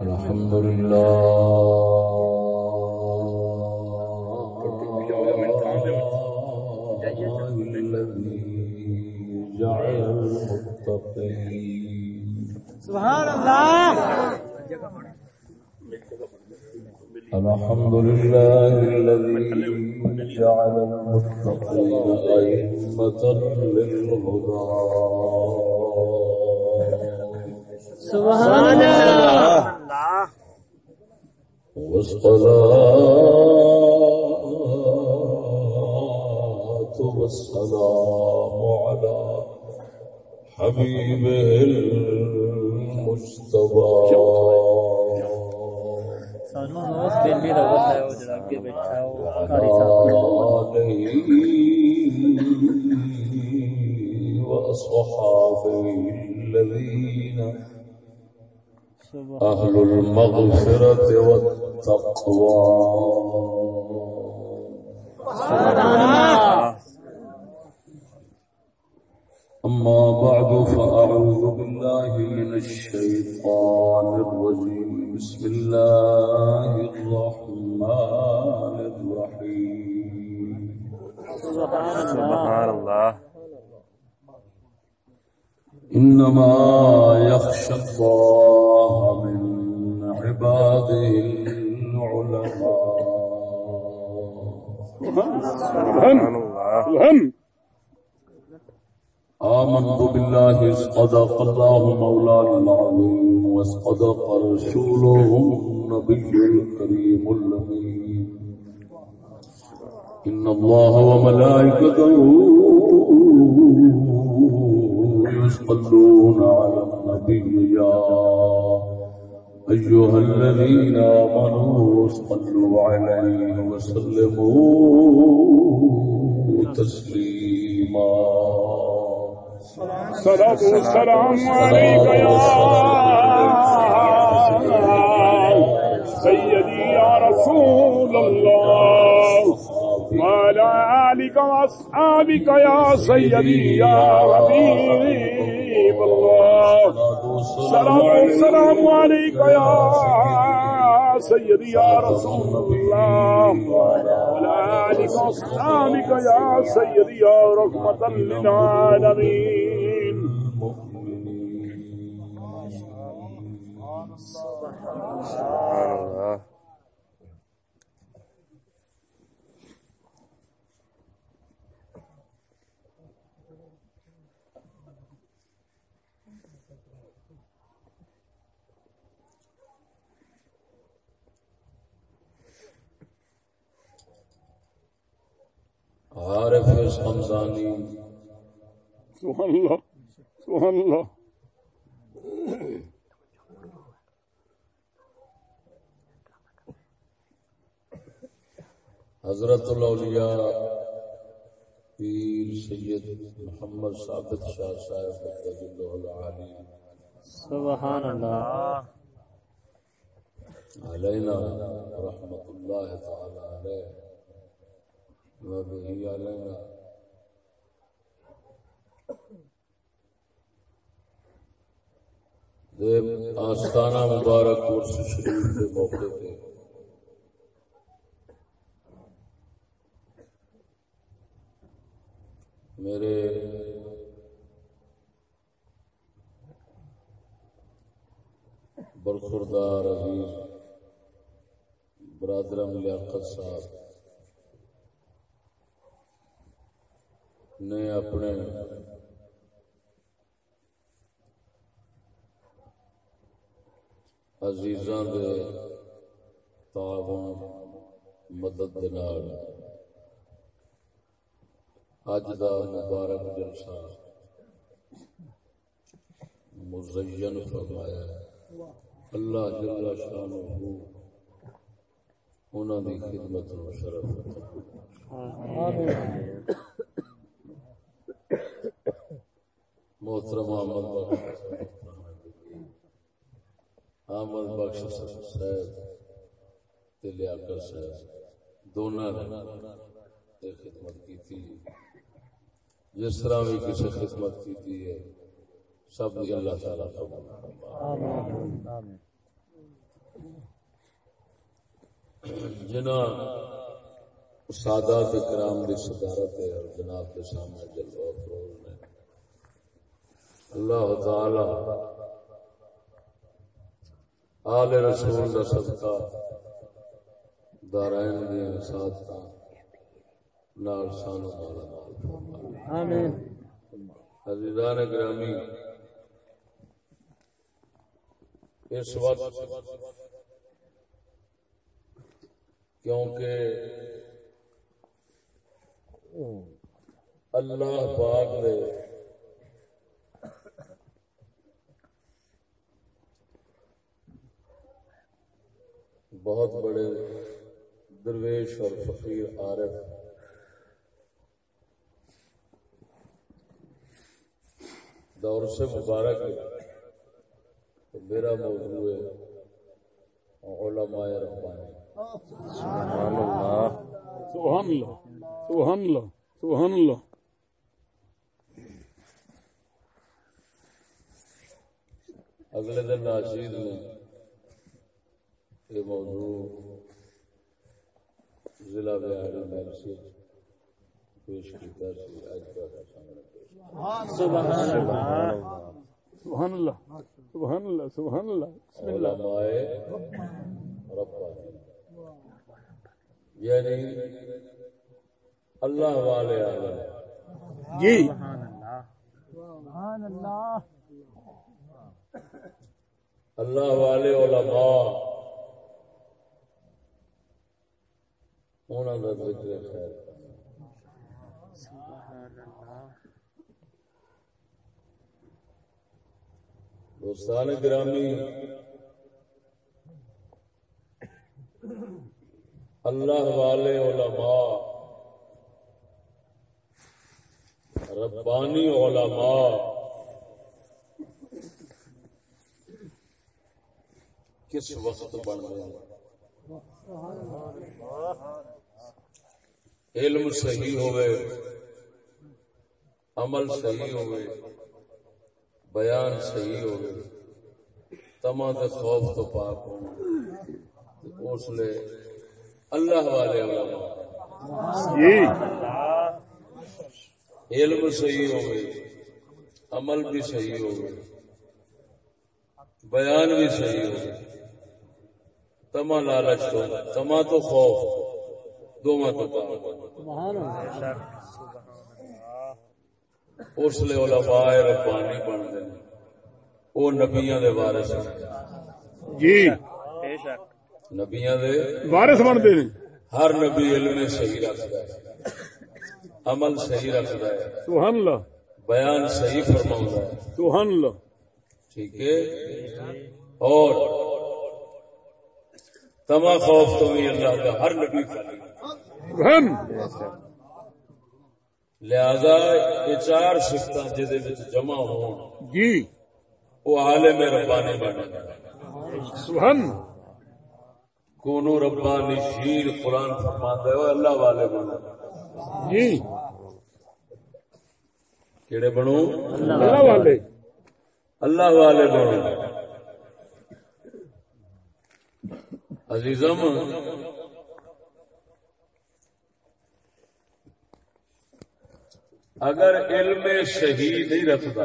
الحمد لله سبحان الحمد لله الذي جعل المتقين أئمة للهدى سبحان الله والصلاة والسلام على حبيبه المجتبى. وأصحابه الذين أهل المغفرة والتقوى. أما بعد فأعوذ بالله من الشيطان الرجيم. بسم الله الرحمن الرحيم. سبحان الله. إنما يخشى الله من عباده العلماء. آمنت بالله صدق الله مولانا العظيم وصدق رسوله النبي الكريم الأمين. إن الله وملائكته يصلون على النبي يا أيها الذين آمنوا صلوا عليه وسلموا تسليما. صلاة والسلام عليك يا سيدي يا رسول الله. وعلى آلك وأصحابك يا سيدي يا حبيب الله. صلاة والسلام عليك يا سيدي يا رسول الله. وعلى آلك وأصحابك يا سيدي يا رحمة للعالمين. عارف سمزانی سبحان الله سبحان الله حضرت الاولیاء پیر سید محمد ثابت شاہ صاحب رضی اللہ علی سبحان الله علینا رحمت اللہ تعالی علیہ۔ وبه علینا دے آستانہ مبارک عرس شریف کے موقع پہ۔ میرے برخوردار عزیز برادرم لیاقت صاحب نے اپنے۔ عزیزاں دے تعاون، مدد دے نال۔ اج دا مبارک جلسہ مزین فرمایا اللہ جل شانہ انہاں دی خدمت و شرف آمین۔ محترم احمد بخش احمد بخش صاحب لیاقت صاحب، دونوں نے خدمت کی تھی جس طرح بھی کسی خدمت کی تھی ہے سب کی اللہ تعالیٰ قبول فرمائے۔ جنہ سادات کرام کی صدارت ہے اور جناب کے سامنے جلوہ افروز نے اللہ تعالی آل رسول کا صدقہ دارائن دیا ساتھ نال سانو مالا آمین۔ عزیزان گرامی اس وقت کیونکہ اللہ پاک نے بہت بڑے درویش اور فقیر عارف۔ دور سے مبارک ہے تو میرا موضوع ہے علماء ربانی سبحان اللہ۔ سبحان اللہ۔ سبحان اللہ۔ سبحان اللہ۔ اگلے دن راشید نے یہ موضوع ضلع بہاری سے پیش کیا سی کا سامنے پیش سبحان اللہ سبحان اللہ سبحان اللہ سبحان اللہ بسم اللہ۔ علماء ربانی یعنی اللہ والے عالم۔ جی۔ سبحان اللہ۔ اللہ والے علماء۔ انہوں کا ذکر خیر کرنا سبحان اللہ دوستان گرامی اللہ والے علماء. ربانی علماء. کس وقت بن رہے ہیں علم صحیح ہوئے عمل صحیح ہوئے بیان صحیح ہوئے تما دے خوف تو پاک ہو اس لیے اللہ والے علماء جی۔ علم صحیح ہوئے عمل بھی صحیح ہوئے بیان بھی صحیح ہوئے۔ تما لالچ تو تما تو خوف دونوں تو پاک۔ اللہ اس لیے علماء ربانی بن گئے۔ وہ نبیاں دے وارث ہیں۔ جی۔ بے شک۔ نبیاں دے وارث بنتے ہیں۔ ہر نبی علم صحیح رکھتا ہے۔ عمل صحیح رکھتا ہے۔ سبحان اللہ۔ بیان صحیح فرماؤں ہے۔ سبحان اللہ۔ ٹھیک ہے۔ اور تما خوف تو بھی اللہ کا ہر نبی کا سبحان لہذا یہ چار سفت جمع ہون۔ جی۔ وہ عالم ربانی بن سبحان۔ کونو ربانی شیر قرآن فرماتا ہے وہ اللہ والے بنو جی۔ کیڑے بنو؟ اللہ والے۔ اللہ والے بنو۔ عزیزم اگر علم صحیح نہیں رکھتا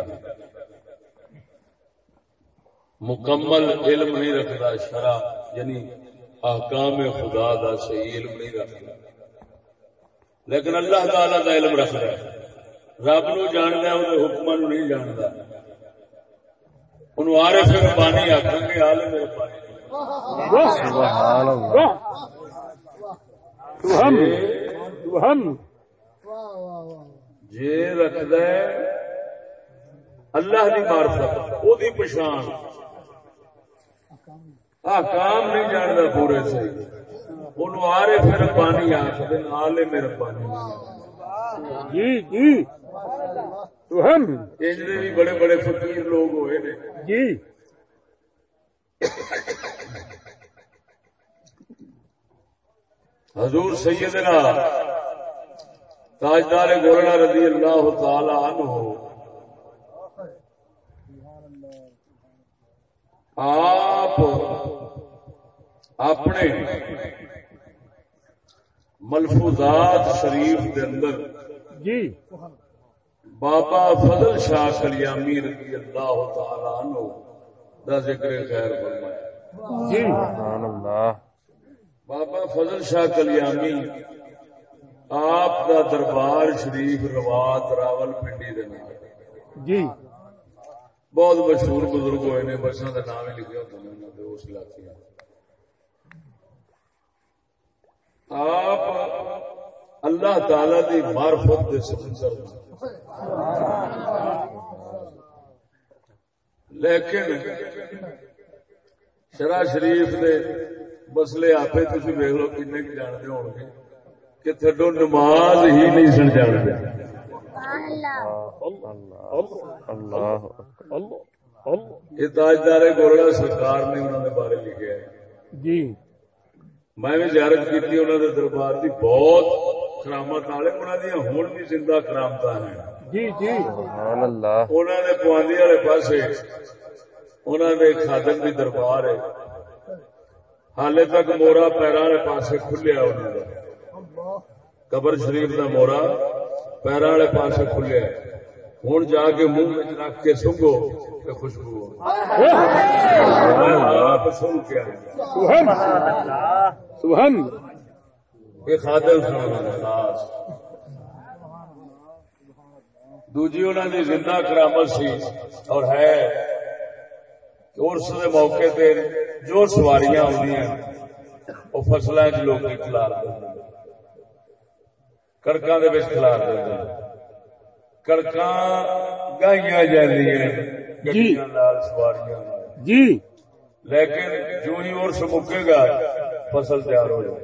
مکمل علم نہیں رکھتا شرع یعنی احکام خدا دا صحیح علم نہیں رکھتا۔ لیکن اللہ تعالی دا علم رکھتا ہے۔ رب نو جاندا ہے وہ حکم نو نہیں جاندا۔ انہوں عارف ربانی آخر گے عالم ربانی۔ سبحان اللہ۔ سبحان سبحان جے رکھد اللہ کی معرفت وہ پچھان۔ آکام نہیں جانتا پورے سے۔ آخر آلے میرے پانی۔ جی جی۔ سبحان انجنے بھی بڑے بڑے فقیر لوگ ہوئے نے۔ جی۔ حضور سیدنا تاجدار گولڑا رضی اللہ تعالی عنہ۔ آپ اپنے ملفوظات شریف دے اندر جی۔ بابا فضل شاہ کلیامی رضی اللہ تعالی عنہ دا ذکر خیر فرمایا۔ جی۔ سبحان اللہ۔ بابا فضل شاہ کلیامی آپ دا دربار شریف روات راول پنڈی دے نام جی۔ بہت مشہور بزرگ ہوئے نے بساں کا نام ہی لکھے ہوتے ہیں اس علاقے۔ آپ اللہ تعالی دی معرفت دے سمندر لیکن شرح شریف دے مسئلے آپ تھی ویک لو کن جانتے ہو گے کہ تھڈو نماز ہی نہیں سن اللہ یہ تاجدار گولڑا سرکار نے انہوں نے بارے لکھا ہے جی۔ میں بھی زیارت کی انہوں نے دربار کی بہت کرامت والے انہوں نے ہوں بھی زندہ کرامت ہیں۔ جی جی۔ انہوں نے پوانڈی والے انہوں نے خادم کی دربار ہے۔ حالے تک مورا پیروں والے پاسے کھلیا انہوں قبر شریف کا مورا پیروں والے پاسے کھلیا ہوں جا کے منہ رکھ کے سنگو خوشبو۔ سبحان یہ خاص دوجی انہوں نے زندہ کرامت سی اور ہے دے موقع تے جو سواریاں آدی وہ فصلیں لوگ کھلار دیں کڑکاں دے وچ کھلار دیں کڑکاں گائیاں جاندیاں نال سواریاں جی لیکن جو ہی عرس مکے گا فصل تیار ہو جائے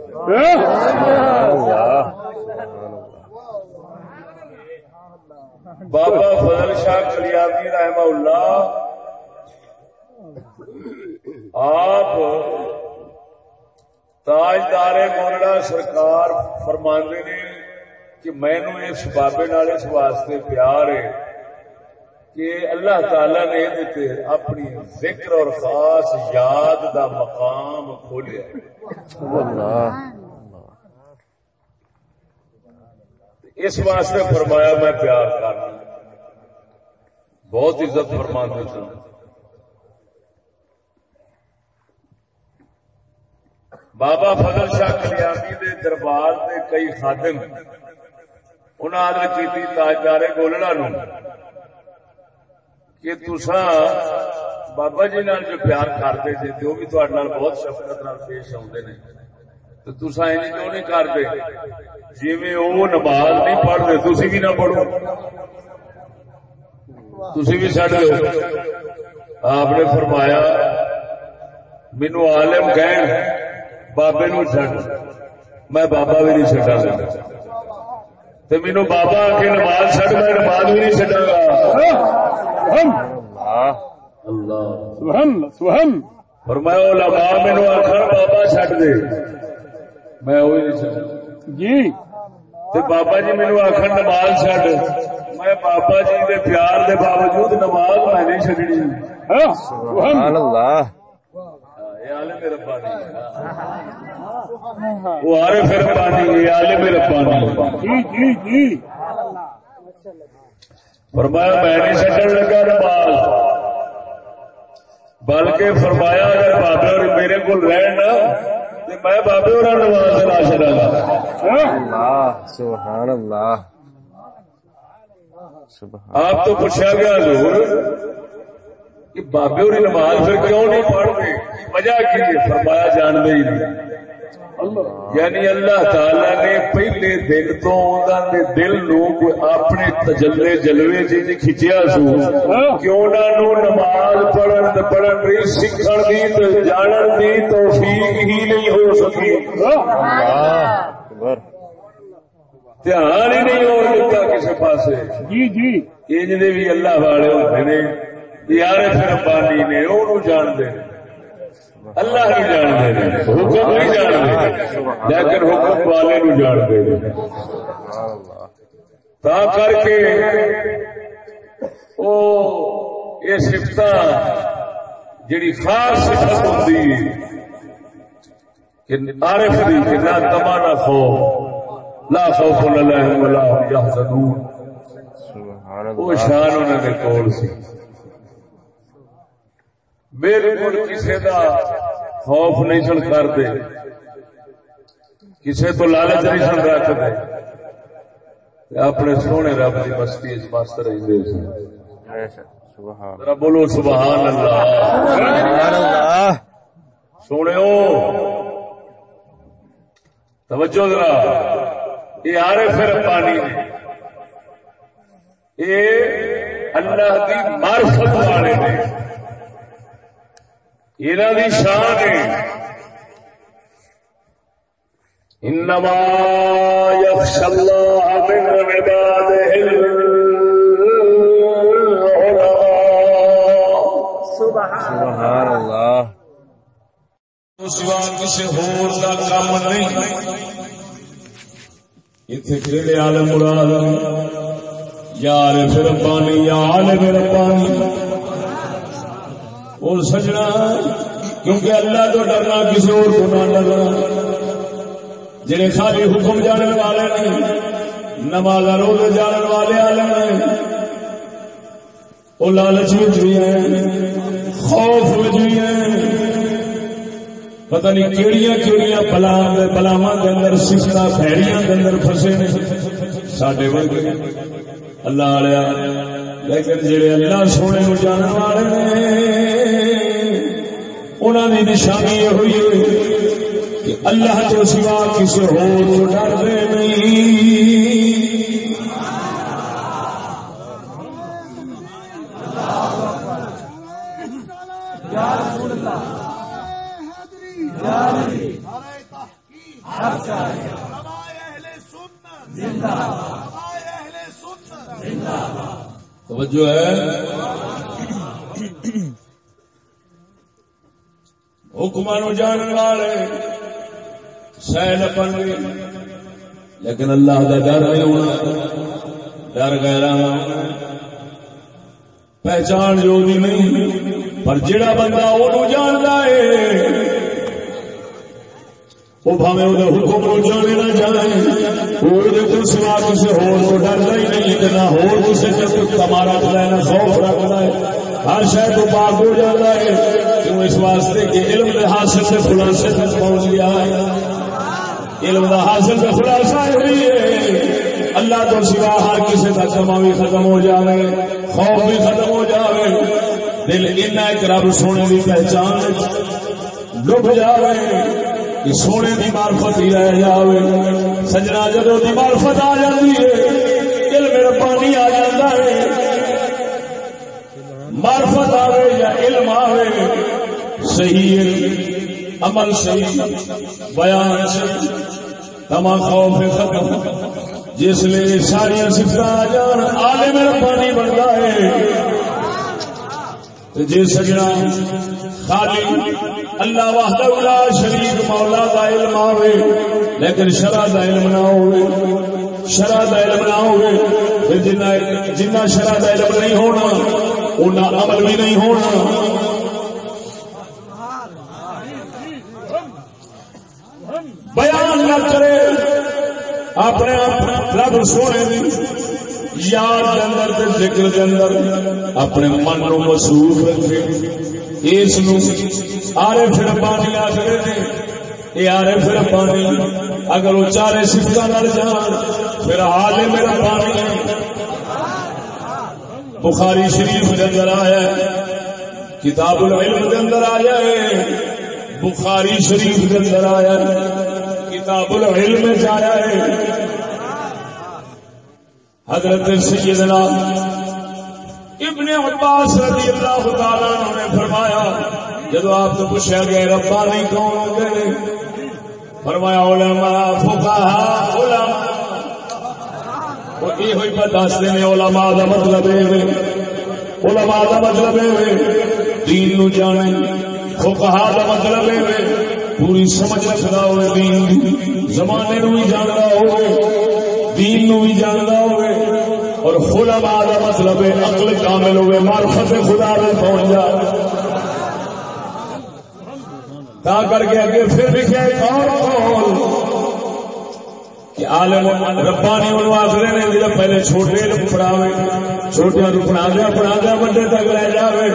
بابا فضل شاہ کلیامی رحمہ اللہ آپ تاجدار مولڑا سرکار فرماندے نے کہ مینو اس بابے نال اس واسطے پیار ہے کہ اللہ تعالی نے دیتے اپنی ذکر اور خاص یاد دا مقام کھولیا اس واسطے فرمایا میں پیار کرنا بہت عزت فرما سن۔ بابا فضل شاہ کلیامی دے دربار دے کئی خادم انہوں عرض کی تاجدار گولڑا نو کہ تسا بابا جی نال جو پیار کرتے جی تو بھی تھوڑے نال بہت شفقت نال پیش آتے ہیں تو تسا این کیوں نہیں کرتے جی وہ نماز نہیں پڑھتے تھی بھی نہ پڑھو۔ تھی بھی چڈ دو آپ نے فرمایا مینو عالم کہن، بابے نو چڈ میں بابا بھی نہیں چڈا سکتا تو مینو بابا آ کے نماز چڈ میں نماز بھی نہیں چڈا گا اللہ۔ اللہ سبحان سبحان اور میں علماء مینو آخر بابا چڈ دے۔ میں وہی نہیں جی۔ تے بابا جی مینو آخر نماز چڈ میں بابا جی دے پیار دے باوجود نماز میں نہیں چڈنی ہاں سبحان اللہ۔ ربانی. وہ عارف ربانی یہ عالم ربانی. جی جی جی. فرمایا میں نہیں چڈن لگا نماز۔ بلکہ فرمایا اگر بابے اور میرے کو رہن میں بابے اور نماز لا اللہ سبحان اللہ. سبحان آپ تو پوچھا گیا حضور کہ بابے اور نماز پھر کیوں نہیں پڑھتے؟ وجہ کی ہے؟ فرمایا جانتے ہی نہیں۔ یعنی اللہ تعالی نے پہلے دن تو انہوں نے دل نو اپنے تجلے جلوے جی کھچیا سو۔ کہ انہوں نو نماز پڑھن تے پڑھن دی سیکھن دی تے جانن دی توفیق ہی نہیں ہو سکی۔ اللہ دھیان ہی نہیں ہو لگا کسی پاسے۔ جی جی۔ انج دے بھی اللہ والے ہوتے نے۔ یار پھر پانی نے وہ جانتے اللہ ہی جانتے ہیں۔ حکم نہیں جانتے لیکن حکم والے نو سبحان اللہ تا کر کے او یہ سفت جڑی خاص صفت ہوتی کہ عارف دی کہ نہ تما نہ خو لا خوف علیہم ولا هم يحزنون سبحان وہ شان انہوں نے کول سی۔ بالکل کسی دا خوف نہیں سن کرتے کسی تو لالچ نہیں سن رکھتے اپنے سونے رب کی مستی اس مست رہتے سن۔ بولو سبحان اللہ۔ سبحان اللہ۔ سونے توجہ ذرا۔ یہ آرے پھر پانی نے یہ اللہ کی معرفت والے نے انہوں کی شان ہے۔ انما الله من عباده سبحان اللہ۔ سوا کسی ہور کا کام نہیں۔ عالم مراد یار پھر پانی یا عالم ربانی اور سجنا، کیونکہ اللہ تو ڈرنا کسی اور کو نہ ڈرنا۔ جڑے خالی حکم جاننے والے نے، نماز روز جاننے والے عالم نے وہ لالچ وچ بھی ہیں، خوف بھی ہیں۔ پتہ نہیں کیڑیاں کیڑیاں بلا بلاواں دے اندر سستا بھڑیاں دے اندر پھسے نے۔ ساڈے ورگے، اللہ والیا لیکن جڑے اللہ سونے نو جانن والے نے انہاں دی نشانی یہ ہوئی ہے کہ اللہ تو سوا کسی ہور تو ڈردے نہیں۔ توجہ ہے۔ حکمان جان والے سہل بن گئے لیکن اللہ کا ڈر نہیں ہونا ڈر گہرا پہچان جو بھی نہیں پر جڑا بندہ وہ جانتا ہے وہ بھاوے وہ حکم کو جانے نہ جانے وہ تو سوا کسی ہور کو ڈرتا ہی نہیں کہ نہ ہور کسی سے کوئی کما رکھتا ہے ہر شہر تو پاک ہو جاتا ہے۔ کیوں اس واسطے کہ علم کے حاصل سے خلاصے تک پہنچ گیا ہے۔ علم کا حاصل کا خلاصہ ہوئی ہے۔ اللہ تو سوا ہر کسی کا کما بھی ختم ہو جائے خوف بھی ختم ہو جائے دل ان ایک رب سونے کی پہچان ڈب جائے کہ سونے کی مارفت ہی رہ جائے سجنا جدو کی مارفت آ جاتی ہے علم ربانی آ جاتا مارفت آوے یا علم آوے، صحیح علم، عمل صحیح، بیان صحیح تما خوف ختم۔ جس لیے ساری سفر آ جان، عالم ربانی بنتا ہے۔ جی سجنا خالی اللہ وحدہ لا شریک، مولا دا علم آوے، لیکن شرع دا علم نہ ہوئے شرع دا علم نہ ہوئے جنہ جنہ شرع دا علم نہیں ہونا انہ عمل بھی نہیں ہونا۔ بیان نہ کرے۔ اپنے رب سونے یاد اندر تے ذکر کے اندر اپنے من نو مصروف رکھے۔ اس نو آرے پھر پانی آخر نے۔ یہ آرے پھر پانی اگر وہ چارے سفا لڑ جان، پھر آلے میرا پانی بخاری شریف کے اندر آیا ہے، کتاب العلم کے اندر آیا ہے، بخاری شریف کے اندر آیا ہے، کتاب العلم میں آیا ہے۔ حضرت سیدنا ابن عباس رضی اللہ تعالیٰ نے فرمایا جب آپ تو پوچھا گیا ربانی کون ہوتے ہیں؟ فرمایا، علماء، فقہا، علماء۔ یہ ہوئی پر دستے نے علماء دا مطلب ہے۔ علماء دا مطلب ہے۔ دین نو جانے۔ فقہا دا مطلب ہے۔ پوری سمجھ رکھدا ہوئے دین زمانے نو بھی جاندا ہوئے۔ دین نو بھی جاندا ہوئے۔ اور خلما کا مطلب ہے، عقل کامل ہوئے۔ معرفت خدا میں پہنچ جائے تا کر کے اگے پھر لکھا ایک اور قول کہ عالم ربانی انہوں آخر نے جا پہلے چھوٹے علم پڑھاوے، چھوٹے نو پڑھا دیا پڑھا دیا بڑے تک لے جاوے۔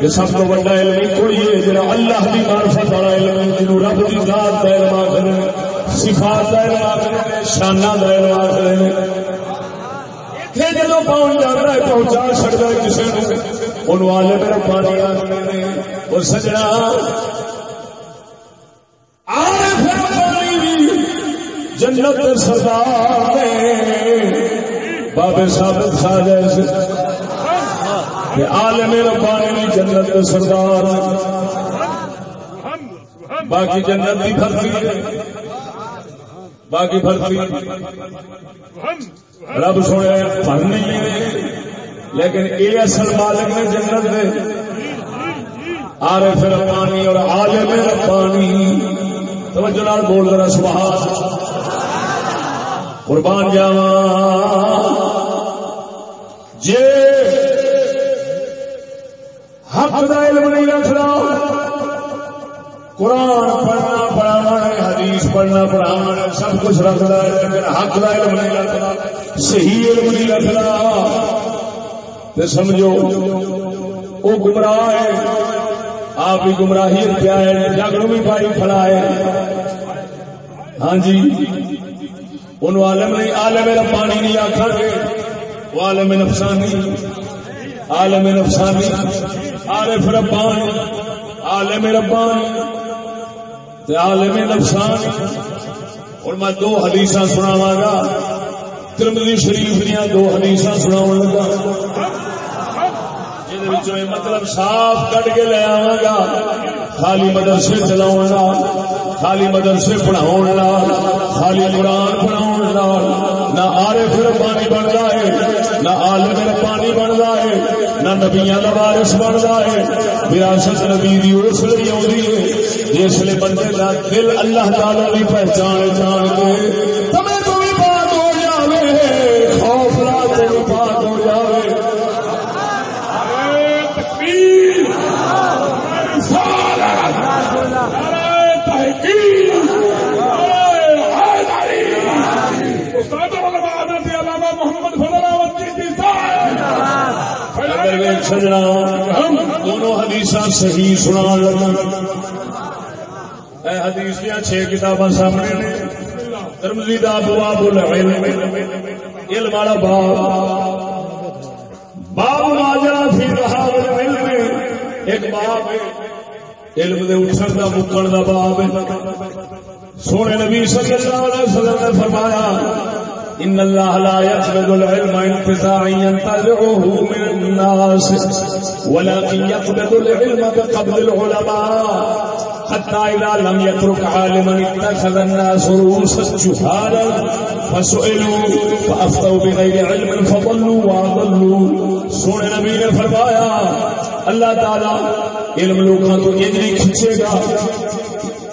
کہ سب کو بڑا علم ہی کوئی ہے جڑا اللہ کی معرفت والا علم ہے، جنہوں رب کی ذات کا علم آخر ہے صفات کا علم آخر ہے شانہ کا علم آخر اتنے جدو پہنچ جاتا ہے پہنچا سکتا ہے کسی نے ان والے میرا پانی آخر اور سجنا عارف ربانی بھی جنت سردار نے بابے ثابت شاہ جیسے عالم ربانی جنت سردار باقی جنت کی فرقی باقی فرقی رب سونے پڑھ لیکن یہ اصل مالک نے جنت دے۔ عارف ربانی اور عالم ربانی۔ توجہ نال بول رہا سبحان قربان جاوا جے حق دا علم نہیں رکھنا، قرآن پڑھنا پڑھانا ہے، حدیث پڑھنا پڑھانا ہے، سب کچھ رکھنا ہے، لیکن حق دا علم نہیں رکھنا، صحیح علم نہیں رکھنا۔ تو سمجھو وہ گمراہ ہے، آپ بھی گمراہی کیا ہے، جگ بھی پائی کھڑا ہے۔ ہاں جی۔ ان عالم نہیں، عالم ربانی نہیں آخا گے۔ وہ عالم نفسانی عالم نفسانی، عارف ربانی، عالم ربانی عالم نفسانی۔ اور میں دو حدیث سناوا گا۔ ترمذی شریف دیا دو حدیث سنا لگا۔ جہد مطلب صاف کٹ کے لے آوا گا۔ خالی مدرسے چلاؤ خالی مدرسے پڑھاؤ خالی قرآن پڑھاؤ نہ آرے پھر پانی بنتا ہے، نہ آلے پھر پانی بنتا ہے، نہ نبیا کا بارش بنتا ہے۔ وراثت نبی دی اس لیے آئی ہے، جس لیے بندے کا دل اللہ تعالی پہچان جان کے سجنا، ہم دونوں حدیث صحیح سنا لگا اے حدیث دیا چھ کتاباں سامنے نے۔ ترمزی دا بواب العلم، علم والا باب۔ باب ماجرا فی رہا العلم، ایک باب ہے۔ علم دے اٹھن دا، مکن دا باب ہے۔ سونے نبی صلی اللہ علیہ وسلم نے فرمایا ان الله لا يقبض العلم انتزاعا ينتزعه من الناس، ولكن يقبض العلم بقبض العلماء. حتى اذا لم يترك عالما اتخذ الناس رؤوسا جهالا، فسئلوا فافتوا بغير علم، فضلوا واضلوا سونے نبی نے فرمایا، اللہ تعالی علم لوگوں کو انجلی کھچے گا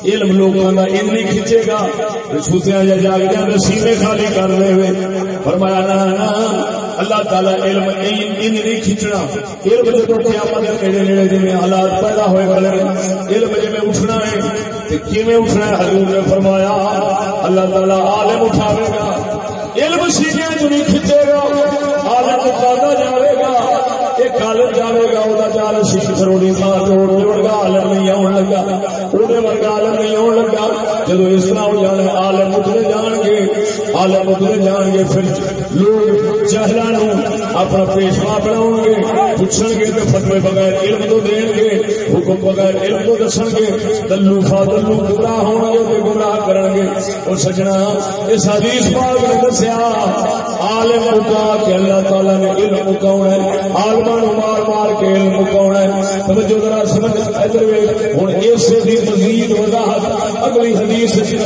علم لوگوں کا علم نہیں کھچے گا۔ چھوتیاں یا جاگ جانے سینے خالی کر رہے ہوئے۔ فرمایا نا نا اللہ تعالی علم ان نہیں کھچنا۔ علم جب قیامت کے نیڑے نیڑے جی حالات پیدا ہوئے والے علم جی اٹھنا ہے کیویں اٹھنا ہے؟ حضور نے فرمایا، اللہ تعالی عالم اٹھاوے گا۔ علم سینے جو نہیں کھچے گا، عالم اٹھاتا جاوے گا ایک عالم جاوے گا وہ جال شیش کروڑی تھا جوڑ جوڑ گا، عالم نہیں آن لگا۔ وہ ورگا عالم نہیں آن لگا۔ جدو اس طرح ہو جانے عالم اترے جان گے، عالم اترے جان گے، پھر لوگ چہلا اپنا پیشوا بناؤ گے، پوچھن گے تو فتوے بغیر علم تو دین گے، حکم بغیر علم تو دسن گے، دلو فا دلو گمراہ ہون گے تو گمراہ کرن گے۔ اور سجنا، اس حدیث پاک نے دسیا، عالم مکا کہ اللہ تعالی نے علم مکاؤنا ہے عالم مار مار کے علم مکاؤنا ہے۔ توجہ ذرا سمجھ، ادھر ویکھ، ہن اس دی مزید وضاحت اگلی حدیث۔ اگلی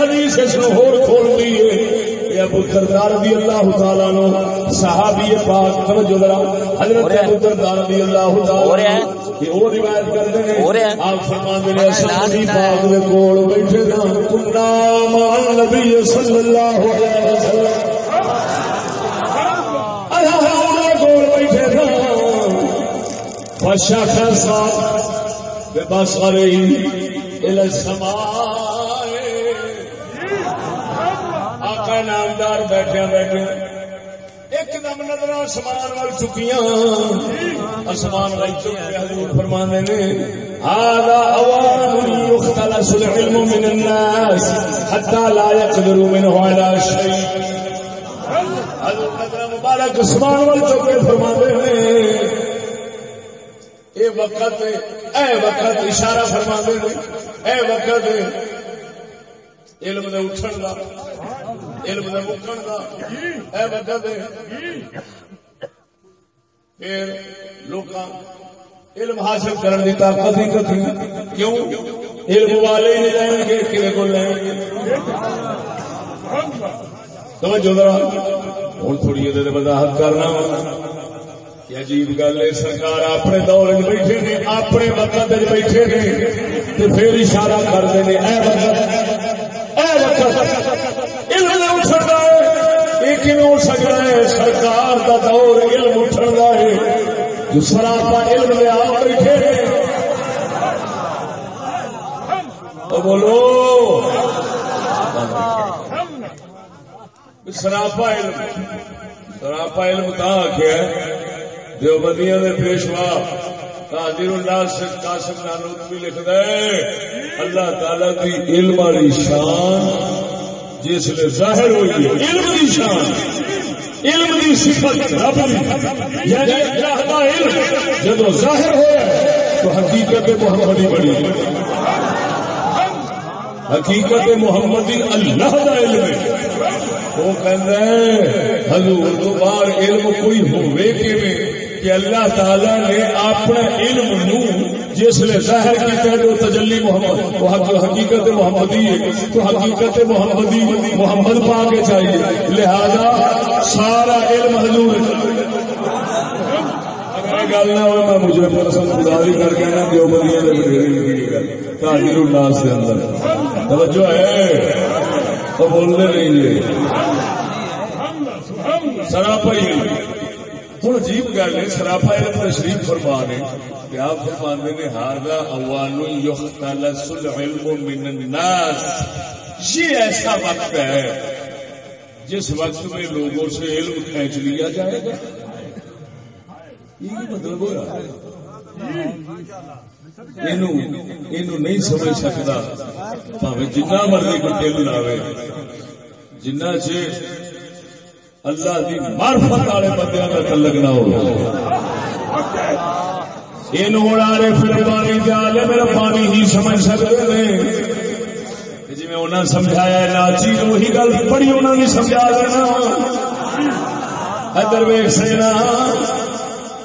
حدیث اس نو ہور کھول دی ہے ابو دردار رضی اللہ تعالی عنہ صحابی پاک توجہ ذرا حضرت ابو دردار رضی اللہ تعالی عنہ کہ وہ روایت کرتے ہیں آپ فرماتے ہیں صحابی پاک دے کول بیٹھے نا کنا مع نبی صلی اللہ علیہ وسلم۔ بس بس الى السماء آقا بیٹھے بیٹھے ایک دم نظر آسمان وال چکیاں۔ آسمان وال چکے حضور فرمانے نے۔ هذا اوان يختلس العلم من الناس حتى لا يقدر منه على شيء نظر مبارک آسمان وال چکے فرمانے نے۔ اے وقت اے وقت اشارہ فرما اے وقت علم دے اٹھن دا، علم دے مکن دا۔ اے وقت پھر لوکاں علم حاصل کرن دی طاقت ہی کتھی۔ کیوں؟ علم والے ہی نہیں لیں گے کنے کو لیں گے؟ توجہ ذرا، ہن تھوڑی یہ وضاحت کرنا کہ عجیب گل ہے، سرکار اپنے دور چ بیٹھے نے، اپنے وقت چ بیٹھے نے تو پھر اشارہ کرتے ہیں اے وقت علم نے اٹھنا ہے، یہ کیوں ہو سکتا ہے؟ سرکار کا دور علم اٹھن اٹھنا ہے، جو سراپا علم لے آ بیٹھے۔ تو بولو سراپا علم سراپا علم کہاں آخیا دیوبندیاں دے پیشوا قادر اللہ سے قاسم نانوتوی لکھدا ہے اللہ تعالی دی علم والی شان جس نے ظاہر ہوئی ہے، علم دی شان۔ علم دی صفت رب دی۔ یعنی اللہ دا علم۔ جب ظاہر ہوا تو حقیقت محمدی بڑی حقیقت محمدی اللہ دا علم ہے۔ وہ کہندا ہے حضور تو باہر علم کوئی ہوے کیویں؟ کہ اللہ تعالی نے اپنے علم نو جس ظاہر کیا تجلی محمد، وہ حقیقت محمدی ہے۔ تو حقیقت محمدی محمد پا کے چاہیے۔ لہذا سارا علم حضور گل نہ میں مجھے پرسن گزاری کر کے نا جو تاجر الناس کے اندر۔ توجہ ہے۔ تو بولنے نہیں ہے۔ سراپا ہوں عجیب گل ہے سراپا علم تشریف فرما نے کہ آپ فرمانے نے ہاردا اوان یختلس العلم من الناس یہ ایسا وقت ہے جس وقت میں لوگوں سے علم کھینچ لیا جائے گا یہ مطلب ہوا نہیں سمجھ سکتا جنہ مرضی کو دل لاوے جنہ چ اللہ دی معرفت والے بندے کا تعلق نہ ہو۔ یہ پھر پانی میرا پانی ہی سمجھ سکتے ہیں جی سمجھایا ناچی وہی گل بڑی انہوں نے سمجھا دینا ادھر ویخ سینا،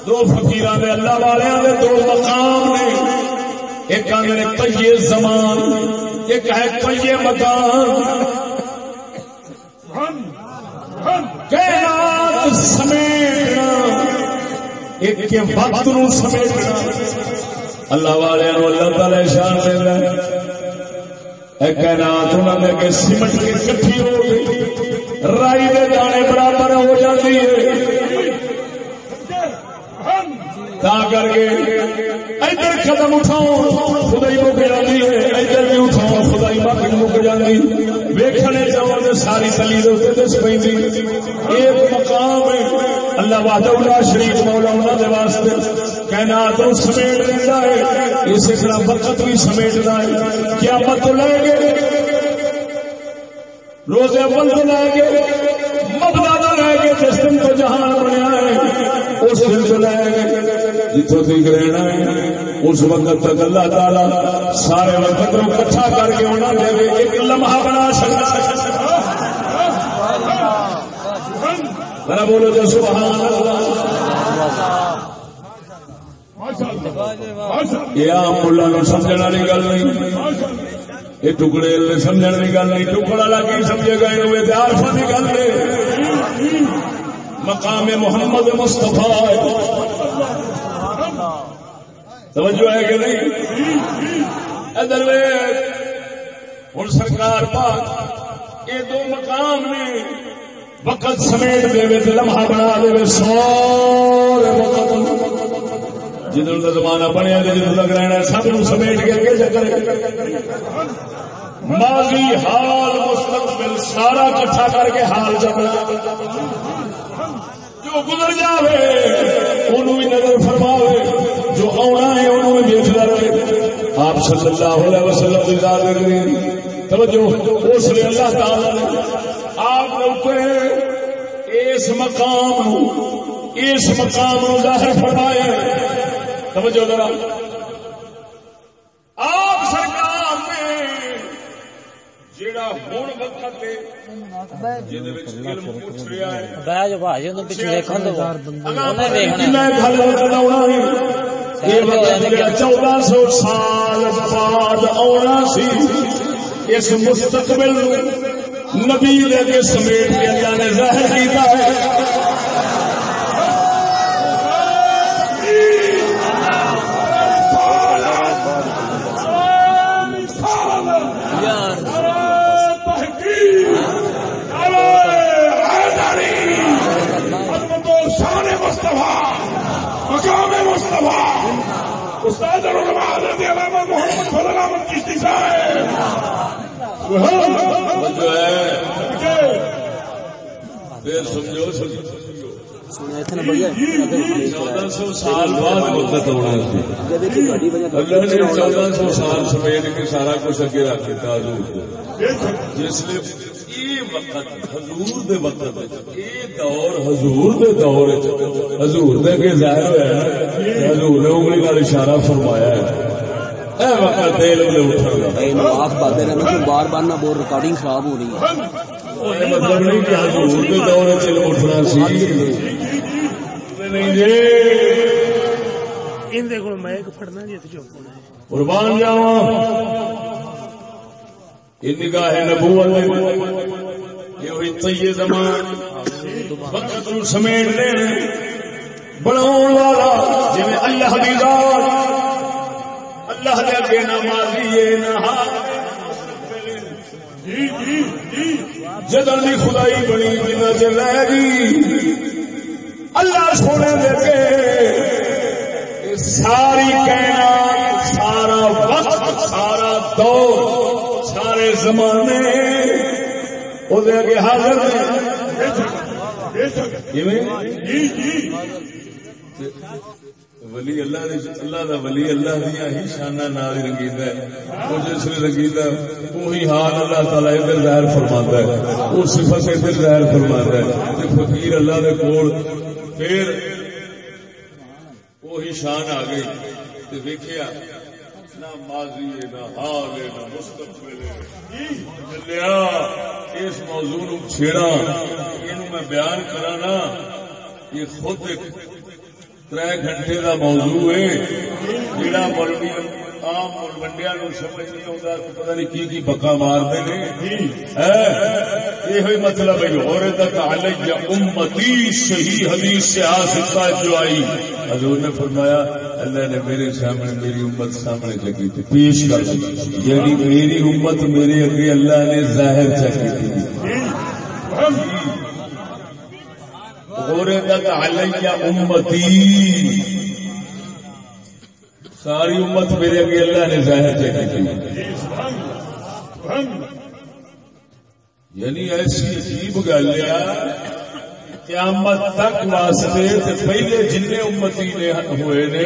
دو فقیر نے اللہ والے دو مقام نے۔ ایک آدھے پہیے زمان، ایک ہے پہیے مکان۔ کائنات سمیٹنا، ایک وقت نو سمیٹنا۔ اللہ والے اللہ تعالی شان دینا اے کائنات انہاں دے کے سمٹ کے کٹھی ہو گئی۔ رائی دے دانے برابر ہو جاتی ہے۔ تا کر کے ادھر قدم اٹھاؤ خدائی مک جاتی ہے، ادھر بھی اٹھاؤ خدائی مک مک جاتی ویکھنے جاؤ تو ساری تلی دس پہ ایک مقام ہے، اللہ وحدہ اللہ شریف مولا انہوں دے واسطے۔ کائنات نو سمیٹ دینا ہے، اسی طرح وقت بھی سمیٹنا ہے۔ کیا مت لے گے روزے اول تو لے گے مبدا تو لے گے جس دن تو جہان بنیا ہے، اس دن تو لے گے جتوں تک رہنا ہے، اس وقت تک اللہ تعالی سارے وقت کو کٹھا کر کے انہوں نے ایک لمحہ بنا سکتا ذرا بولو جو سبحان اللہ۔ یہ عام ملا سمجھنے والی گل نہیں۔ یہ ٹکڑے سمجھنے کی گل نہیں۔ ٹکڑا لا کے سمجھے گئے آرفا کی گل ہے مقام محمد مستفا توجہ ہے کہ نہیں؟ ادھر ہوں سرکار پاک یہ دو مقام نے وقت سمیت دے لمحہ بنا دے سارے وقت۔ جدھر کا زمانہ بنیا جدھر تک رہنا سب نو سمیٹ کے اگے چکر ماضی حال مستقبل سارا کٹھا کر کے حال چکنا جو گزر جائے انہوں بھی نظر فرماوے آپ صلی اللہ علیہ وسلم کی ذات کریں توجہ اس لیے اللہ تعالی نے آپ نے اس مقام اس مقام نو ظاہر فرمایا توجہ ذرا۔ آپ سرکار نے جیڑا ہوں وقت ہے جہد علم پوچھ رہا ہے۔ جو بھائی انہوں پیچھے دیکھن دو انہیں دیکھنا میں چودہ سو سال بعد آنا سی، اس مستقبل نبی دے کے سمیٹ کے اللہ نے ظاہر کیا ہے۔ استاد العلماء حضرت علامہ محمد فضل احمد چشتی صاحب جو ہے پھر سمجھو سمجھو چودہ سو سال بعد وقت ہونا اللہ نے چودہ سو سال سمیت کے سارا کچھ اگے رکھ دیتا جس نے وقت حضور دے وقت دور حضور دے دور حضور دے کے ظاہر ہوا ہے حضور نے انگلی نال اشارہ فرمایا ہے۔ اے وقت علم بار بار نہ بول ریکارڈنگ خراب ہو رہی ہے یہ مطلب نہیں کہ حضور دے دور وچ علم اٹھنا سی۔ نہیں جی۔ کول جی تے چپ ہونا۔ ہے قربان جاواں۔ نگاہ نبوت طیب زمان۔ وقت نو سمیٹ والا جی اللہ دی ذات۔ اللہ دے اگے نہ ماضی نہ حال جدن دی خدائی بنی جنہ چ لے اللہ سونے دے کے ساری کائنات، سارا وقت، سارا دور، سارے زمانے۔ وہ اگے حاضر ولی اللہ اللہ دا ولی اللہ دیا ہی شانہ نال رنگیتا ہے۔ وہ جس نے رنگیتا وہی حال اللہ تعالی ادھر ظاہر فرماتا ہے۔ وہ صفت ادھر ظاہر فرماتا ہے۔ تے فقیر اللہ دے کول پھر وہی شان آ گئی۔ تے ویکھیا نہ ماضی نہ حال ہے، نہ مستقبل ہے۔ اس موضوع نو چھیڑا۔ اینو میں بیان کرانا یہ خود ایک تر گھنٹے کا موضوع ہے جڑا مولوی عام ملوڈیا نو سمجھ نہیں آتا پتا نہیں کی کی پکا مارتے یہ مطلب ہے اور تک علیہ امتی صحیح حدیث سے آ سکتا جو آئی۔ حضور نے فرمایا، اللہ نے میرے سامنے میری امت سامنے چکی تھی، پیش کر دی۔ یعنی میری امت میرے اگے اللہ نے ظاہر چکی تھی۔ اور تک علیہ امتی ساری امت میرے اگے اللہ نے ظاہر یعنی ایسی عجیب گل ہے قیامت تک واسطے پہلے جن امتی نے ہوئے نے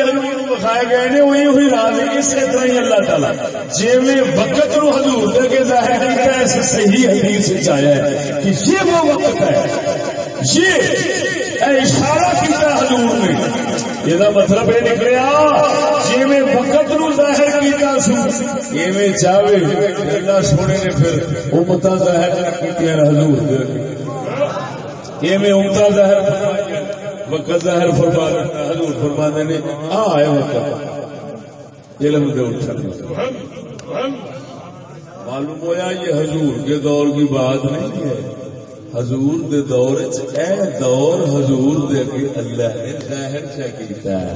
حضور بخائے گئے نے وہی ہوئی اسی طرح ہی اللہ تعالی جی میں وقت نو حضور دے کے ظاہر کیا ہے صحیح حدیث وچ آیا ہے کہ یہ وہ وقت ہے، یہ اشارہ یہ مطلب یہ نکلیا جی میں وقت نو ظاہر کیتا سو ایویں چاہے اللہ سونے نے پھر امتا ظاہر حضور دے ایویں امتا ظاہر وقت ظاہر فرما حضور فرما نے آ آئے وقت علم دے اٹھن معلوم ہوا یہ حضور کے دور کی بات نہیں ہے حضور دے دور اے دور حضور دے کے اللہ نے ظاہر شے کیتا ہے۔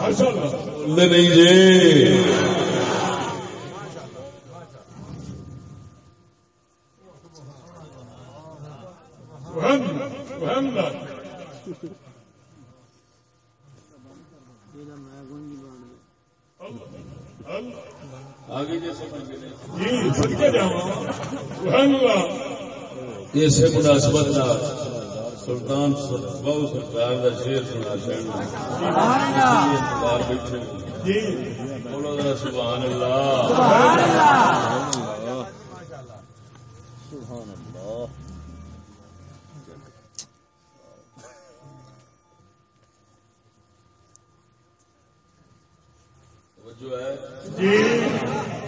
ماشاءاللہ نہیں جی۔ آگے جیسے جی جاؤں۔ اللہ۔ اسی مناسبت سلطان بہو سرکار کا شیر سنا چاہنا بیٹھے سبحان اللہ۔ جی۔ جو ہے۔ جی۔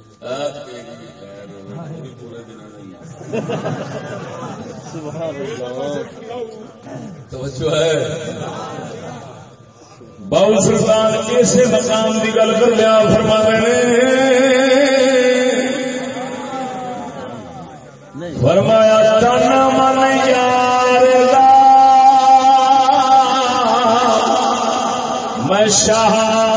ہے باؤ سلطان ایسے مقام کی گل کر لیا فرما نے فرمایا، تانا من یار میں شاہ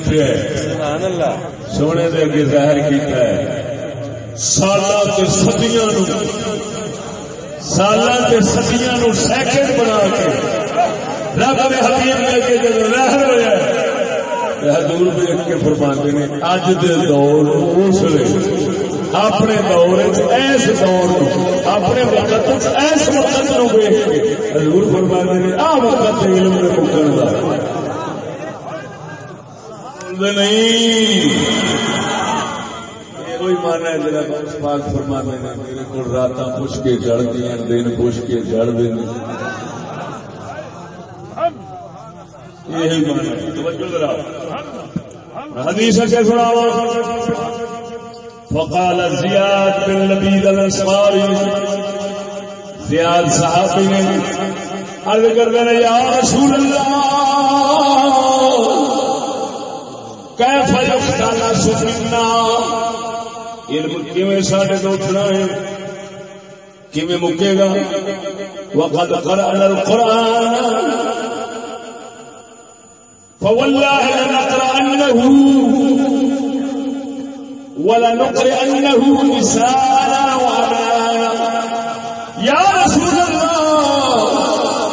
سمیٹیا ہے سبحان اللہ سونے دے اگے ظاہر کیتا ہے۔ سالاں تے صدیاں نو سالاں تے صدیاں نو سیکنڈ بنا کے رب دے حبیب نے کہ جب ظاہر ہویا ہے حضور ایک کے فرماتے نے اج دے دور اس ویلے اپنے دور ایس دور اپنے وقت ایس وقت نو ویکھ کے حضور فرماتے نے آ وقت علم دے مکن دا بولدے نہیں کوئی مانا ہے جڑا بخش پاک فرمانے نے میرے کو رات پوچھ کے جڑ دیا دن پوچھ کے جڑ دین یہی مانا توجہ ذرا۔ حدیث کے سناوا فقال زیاد بن لبید الانصاری۔ زیاد صحابی نے عرض کر دینا یا رسول اللہ! کیف یفتانا سفرنا علم کیویں ساڈے تو اٹھنا ہے؟ کیویں مکے گا؟ وقد قرأنا القرآن فوالله لنقرأنه ولنقرأنه لسانا وعلانا یا رسول اللہ،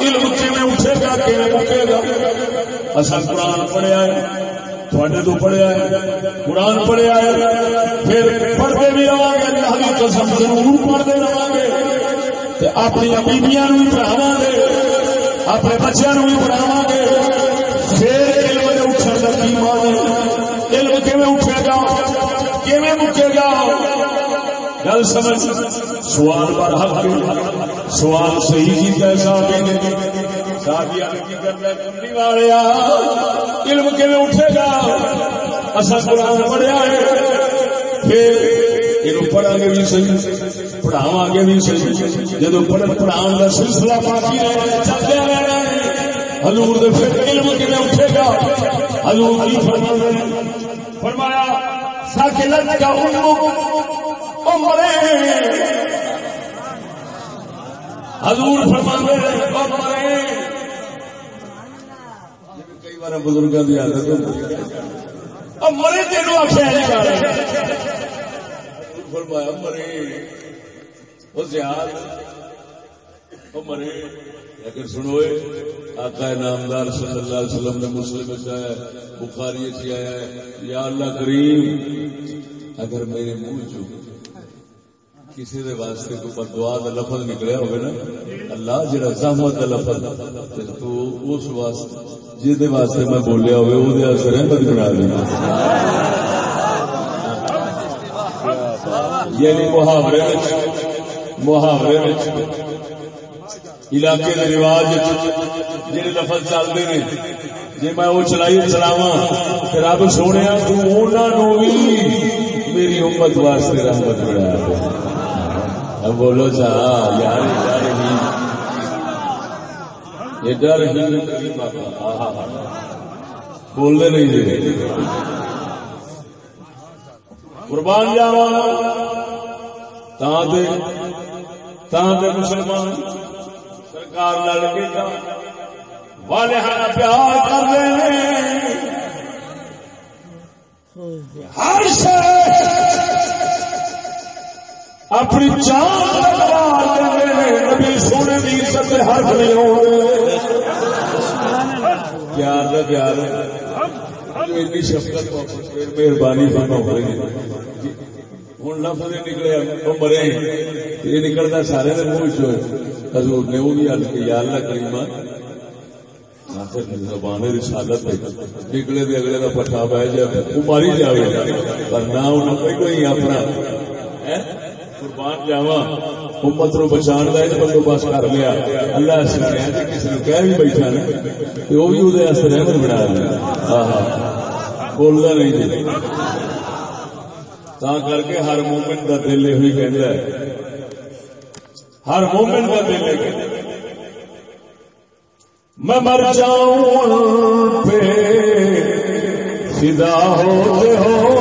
علم کیویں اٹھے گا، کیویں مکے گا؟ اصل قرآن پڑھیا ہے۔ تھوڑے تو پڑھیا ہے قرآن پڑھیا ہے پھر پڑھتے بھی رہا گے اللہ کی قسم ضرور پڑھتے رہا گے اپنی بیبیاں بھی پڑھاوا گے، اپنے بچوں بھی پڑھاوا گے۔ پھر علم نے اٹھنے کا کی مان علم کیویں اٹھے گا؟ کیویں مکے گا؟ گل سمجھ، سوال پر حق سوال صحیح کیتا ہے صاحب نے صاحب کی کرنا کملی والیا علم کیویں اٹھے گا؟ اصل قرآن پڑھیا ہے۔ پھر یہ پڑھا گے بھی صحیح پڑھاوا گے بھی صحیح۔ جب پڑھ پڑھاؤ کا سلسلہ باقی رہے چلتے رہنا حضور دے پھر علم کیویں اٹھے گا؟ حضور کی فرمایا فرمایا ساکلت کا عمرے حضور فرماندے عمرے کئی بار بزرگوں کی عادت ہوتی مرے تینوں آخیا فرمایا، مرے۔ وہ زیاد۔ وہ مرے۔ لیکن سنوئے آقا نامدار صلی اللہ علیہ وسلم نے مسلم سے آیا بخاری سے آیا ہے۔ یا اللہ کریم، اگر میرے منہ چ کسی دے واسطے کوئی بدعا دا لفظ نکلیا ہوگا نا، اللہ جڑا زحمت دا لفظ، تے تو اس واسطے جس دے واسطے میں بولیا ہوئے وہ دے اثر رحمت بنا دینا یعنی محاورے وچ محاورے وچ، علاقے کے رواج جہے لفظ چلتے ہیں جی میں وہ چلائی چلاوا پھر رب سونے تو بھی میری امت واسطے رحمت بنا اب بولو چا یار ایڈا رحیم بولنے نہیں دے قربان جاوا دے مسلمان سرکار لڑکے کا والے پیار کر رہے ہیں ہر شہر اپنی جان نبی سونے کی عزت حرف نہیں ہو پیار کا پیار ہے شفقت مہربانی فرما ہو رہی ہوں لفظ نکلے مرے یہ نکلتا سارے منہ چ حضور نے وہ بھی عرض کی یا اللہ کریما ہاں زبان رسالت نکلے بھی اگلے کا پٹھا بہ جائے، وہ ماری جائے پر نہ انہیں کوئی اپنا قربان جاوا امت نو بچان کا بندوبست کر لیا۔ اللہ سنیا کسی نے کہہ بھی بیٹھا نا وہ بھی وہ رحمت بنا لیا بولنا نہیں جی۔ تا کر کے ہر مومنٹ کا دل یہ کہہ ہر مومنٹ کا دل میں مر جاؤں پہ فدا ہوتے ہوتے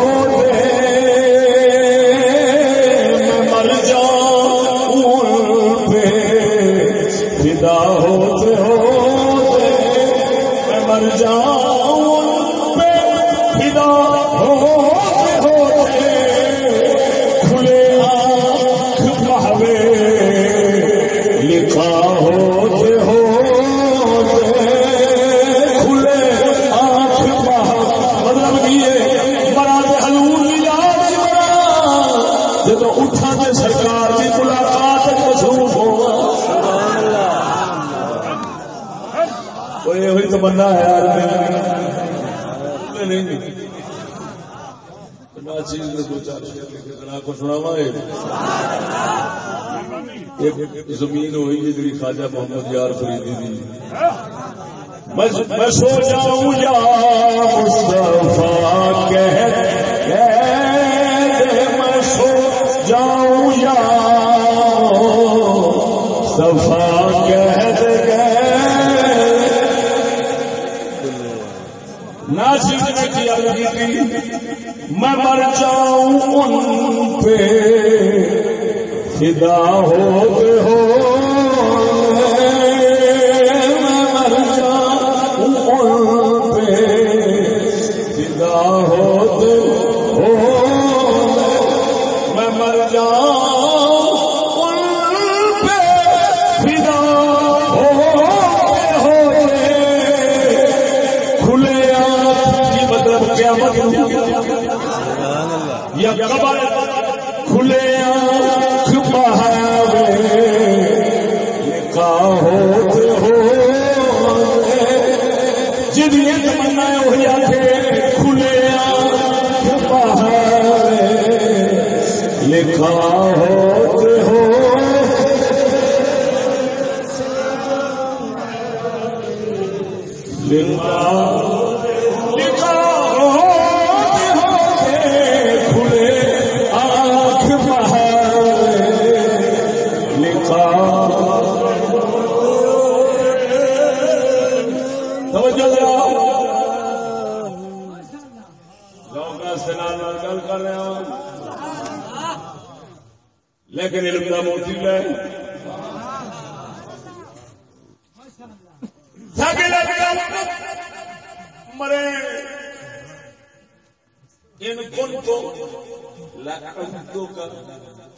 ہے۔ نہیں چیز میں جی دو چار کو ایک زمین ہوئی جی خواجہ محمد یار فریدی دی۔ میں سو جاؤں یا مصطفیٰ کہہ کہہ میں سو جاؤں۔ میں مر جاؤں ان پہ فدا ہوتے ہو۔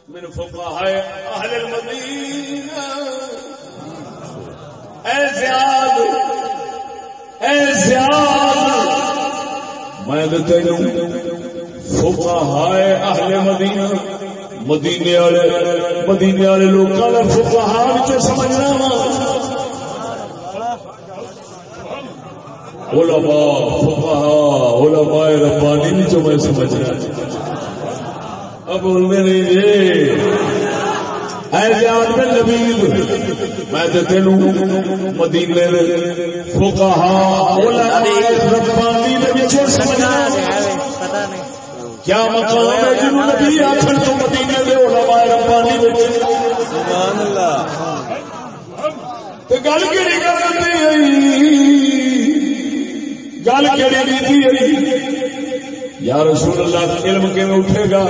من فقهاء اے زیاد اے زیاد، میں تینوں فقهاء اہل مدینہ، مدینے والے مدینے والے لوکاں دا فقہاء وچ سمجھنا وا۔ علماء، فقہاء، علماء ربانی میں سمجھ رہا اب بولنے نہیں جی میں مدینے ربانی دے نہیں۔ کیا مقام ہے جنہوں نبی آخر تو مدینے دے علماء ربانی وچ؟ سبحان اللہ تے گل کیڑی کرتی ہے گل کیڑی دیتی ہے یا رسول اللہ، علم کیویں اٹھے گا؟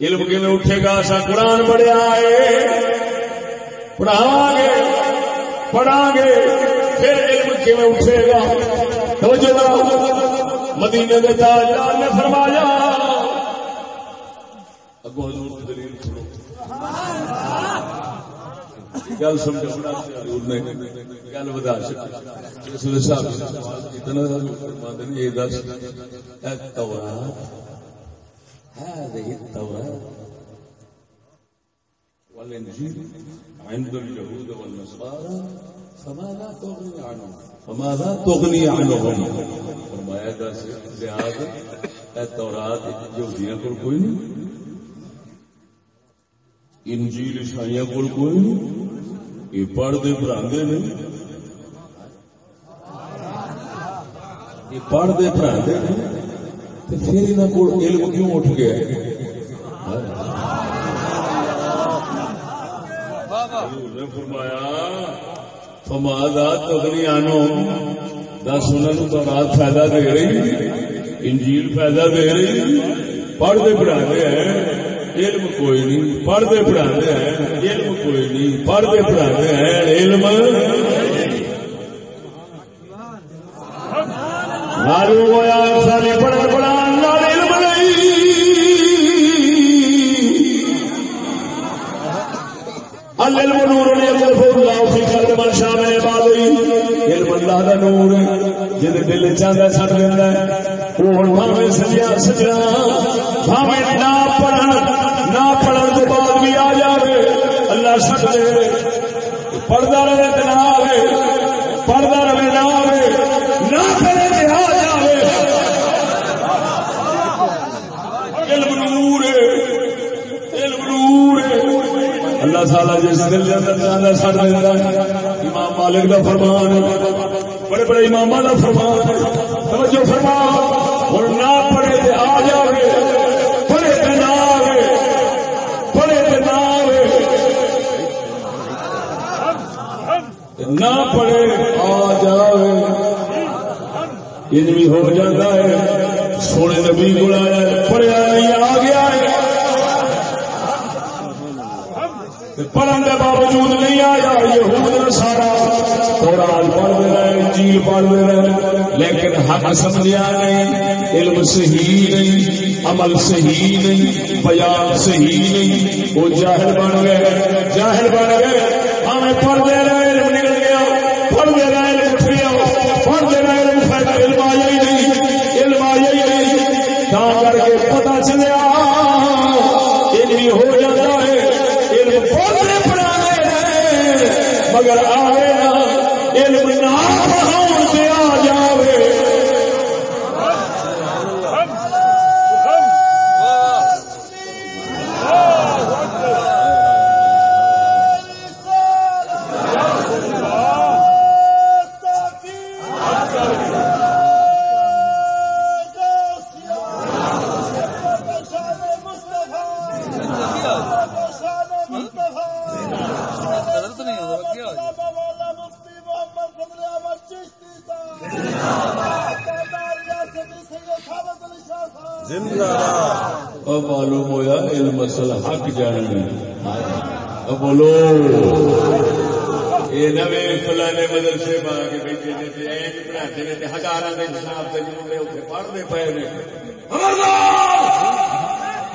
علم کیویں اٹھے گا؟ اسا قرآن پڑھیا ہے۔ پڑھاواں گے، پڑھاں گے، پھر علم کیویں اٹھے گا؟ توجہ ذرا مدینے دے تاجدار نے فرمایا، اگوں حضور کی دلیل سنو گل سمجھو اچھا حضور نے گل بتا سکتی اس لیے صاحب اتنا فرماتے ہیں یہ دس۔ التوراة هذه التوراة والإنجيل عند اليهود والنصارى فماذا تغني عنهم فماذا تغني عنهم۔ فرمایا دس لحاظ التوراة یہودیاں کو کوئی نہیں۔ انجیل عیسائیاں کو کوئی نہیں یہ پڑھتے پڑھاندے نہیں یہ پڑھتے پڑھاندے نہیں تو پھر انہوں کو علم کیوں اٹھ گیا؟ فرمایا فمادا تغنی آنو دس انہوں تو رات فائدہ دے رہی انجیل فائدہ دے رہی پڑھتے پڑھاتے ہیں۔ علم کوئی نہیں پڑھتے پڑھاتے ہیں، علم کوئی نہیں پڑھتے پڑھاتے ہیں، علم۔ معلوم ہوا سارے پڑھن پڑھان نال علم نہیں۔ العلم نور يقذف قلب من علم اللہ دا نور جے دل چاہتا سٹ دیندا ہے، وہ ہن بھاویں سجیا سجنا، بھاویں نہ پڑھن نہ پڑھن تو بعد بھی آ جاوے۔ اللہ سٹ دے پڑھدا رہے تے نہ آوے۔ پڑھدا رہے نہ آوے۔ نہ پڑھے تے آ جاوے۔ علم نور علم نور اللہ تعالیٰ جس دل کے اندر چاہتا سڑ دیتا امام مالک کا فرمان بڑے بڑے امام کا فرمان ہے۔ توجہ فرمان اور نہ پڑھے تے آ جاوے۔ نہ پڑھے آ جاوے بھی ہو جاتا ہے سونے نبی کو آیا پڑھیا نہیں آ گیا ہے پڑھنے کے باوجود نہیں آیا یہ سارا قرآن پڑھتے رہے انجیل پڑھتے رہے لیکن حق سمجھا نہیں علم صحیح نہیں عمل صحیح نہیں بیان صحیح نہیں وہ جاہل بن گئے جاہل بن گئے ہمیں پڑھتے رہے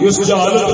اس جہالت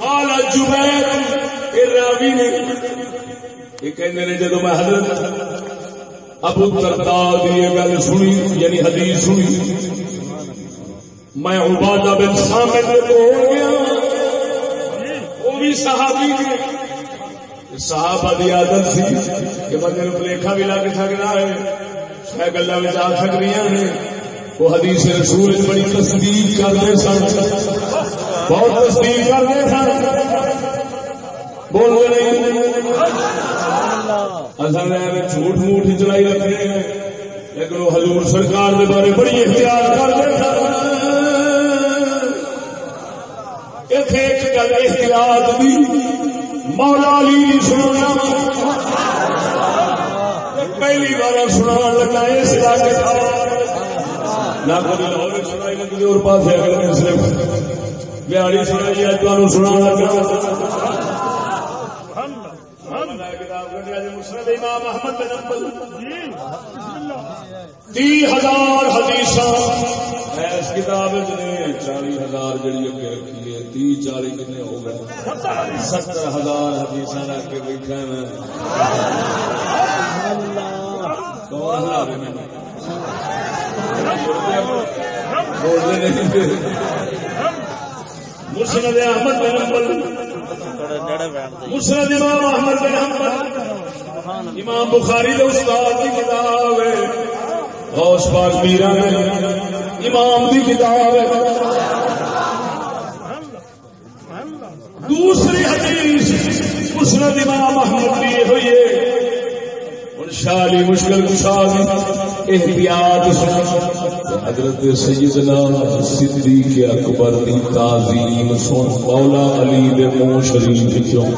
کالا جبیر یہ راوی نے یہ کہتے ہیں جدو میں حضرت ابو ترتا کی یہ گل سنی یعنی حدیث سنی۔ میں عبادہ بن سامد کو ہو گیا۔ وہ بھی صحابی نے صحابہ دی عادت سی کہ بندے نو بلیکھا بھی لگ سکتا ہے۔ چھ گلا میں آ سکتی ہیں وہ حدیث رسول بڑی تصدیق کرتے سن۔ بہت تصدیق کرتے سن بول رہے اصل جھوٹ موٹ ہی چلائی رکھتے ہیں۔ لیکن وہ حضور سرکار کے بارے بڑی احتیاط کرتے سن ایک ایک گل احتیاط دی۔ مولا علی سننا پہلی بار سنا لگا اس علاقے نہ کبھی لاہور سنائی نہ کسی اور پاس اگر میں صرف۔ بہاڑی سنائی ہے تمہیں سنا لگا تی ہزار حدیث اس کتاب نے چالی ہزار جڑی اگے رکھی ہے تی چالی کتنے ہو گئے؟ ستر ہزار حدیث رکھ کے بیٹھا میں۔ مسند احمد بن حنبل. مسند امام احمد بن حنبل. امام بخاری دے استاد کی کتاب ہے. غوث پاک میرا امام دی کتاب ہے. دوسری حدیث مسند امام احمد کی ہوئی ہے. شالی مشکل کشاد احتیاط حضرت سیدنا صدیق اکبر دی تعظیم سن مولا علی دے منہ شریف چوں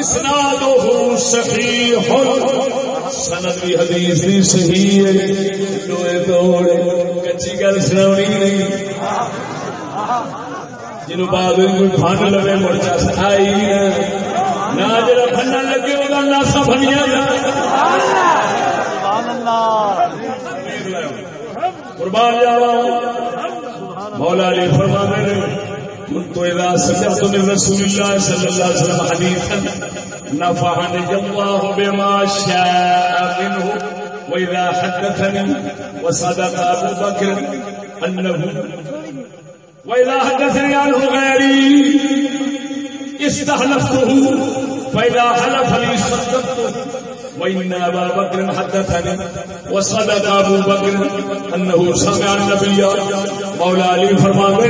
اسنادہ صحیح سند بھی حدیث بھی صحیح ہے۔ دوے دوڑے کچی گل سناونی نہیں۔ جنوں بعد کوئی پھن لوے مرچا سکھائی نہ جڑا لگے وہ ناسا بنیا قربان جاوا مولا علی فرما كنت سمعت من رسول الله صلى الله عليه وسلم حديثا نفعني الله بما شاء منه واذا حدثني وصدق ابو بكر انه واذا حدثني عنه غيري استحلفته فإذا حلف لي صدقته وإن أبا بكر حدثني وصدق أبو بكر أنه سمع النبي مولا علی فرما نے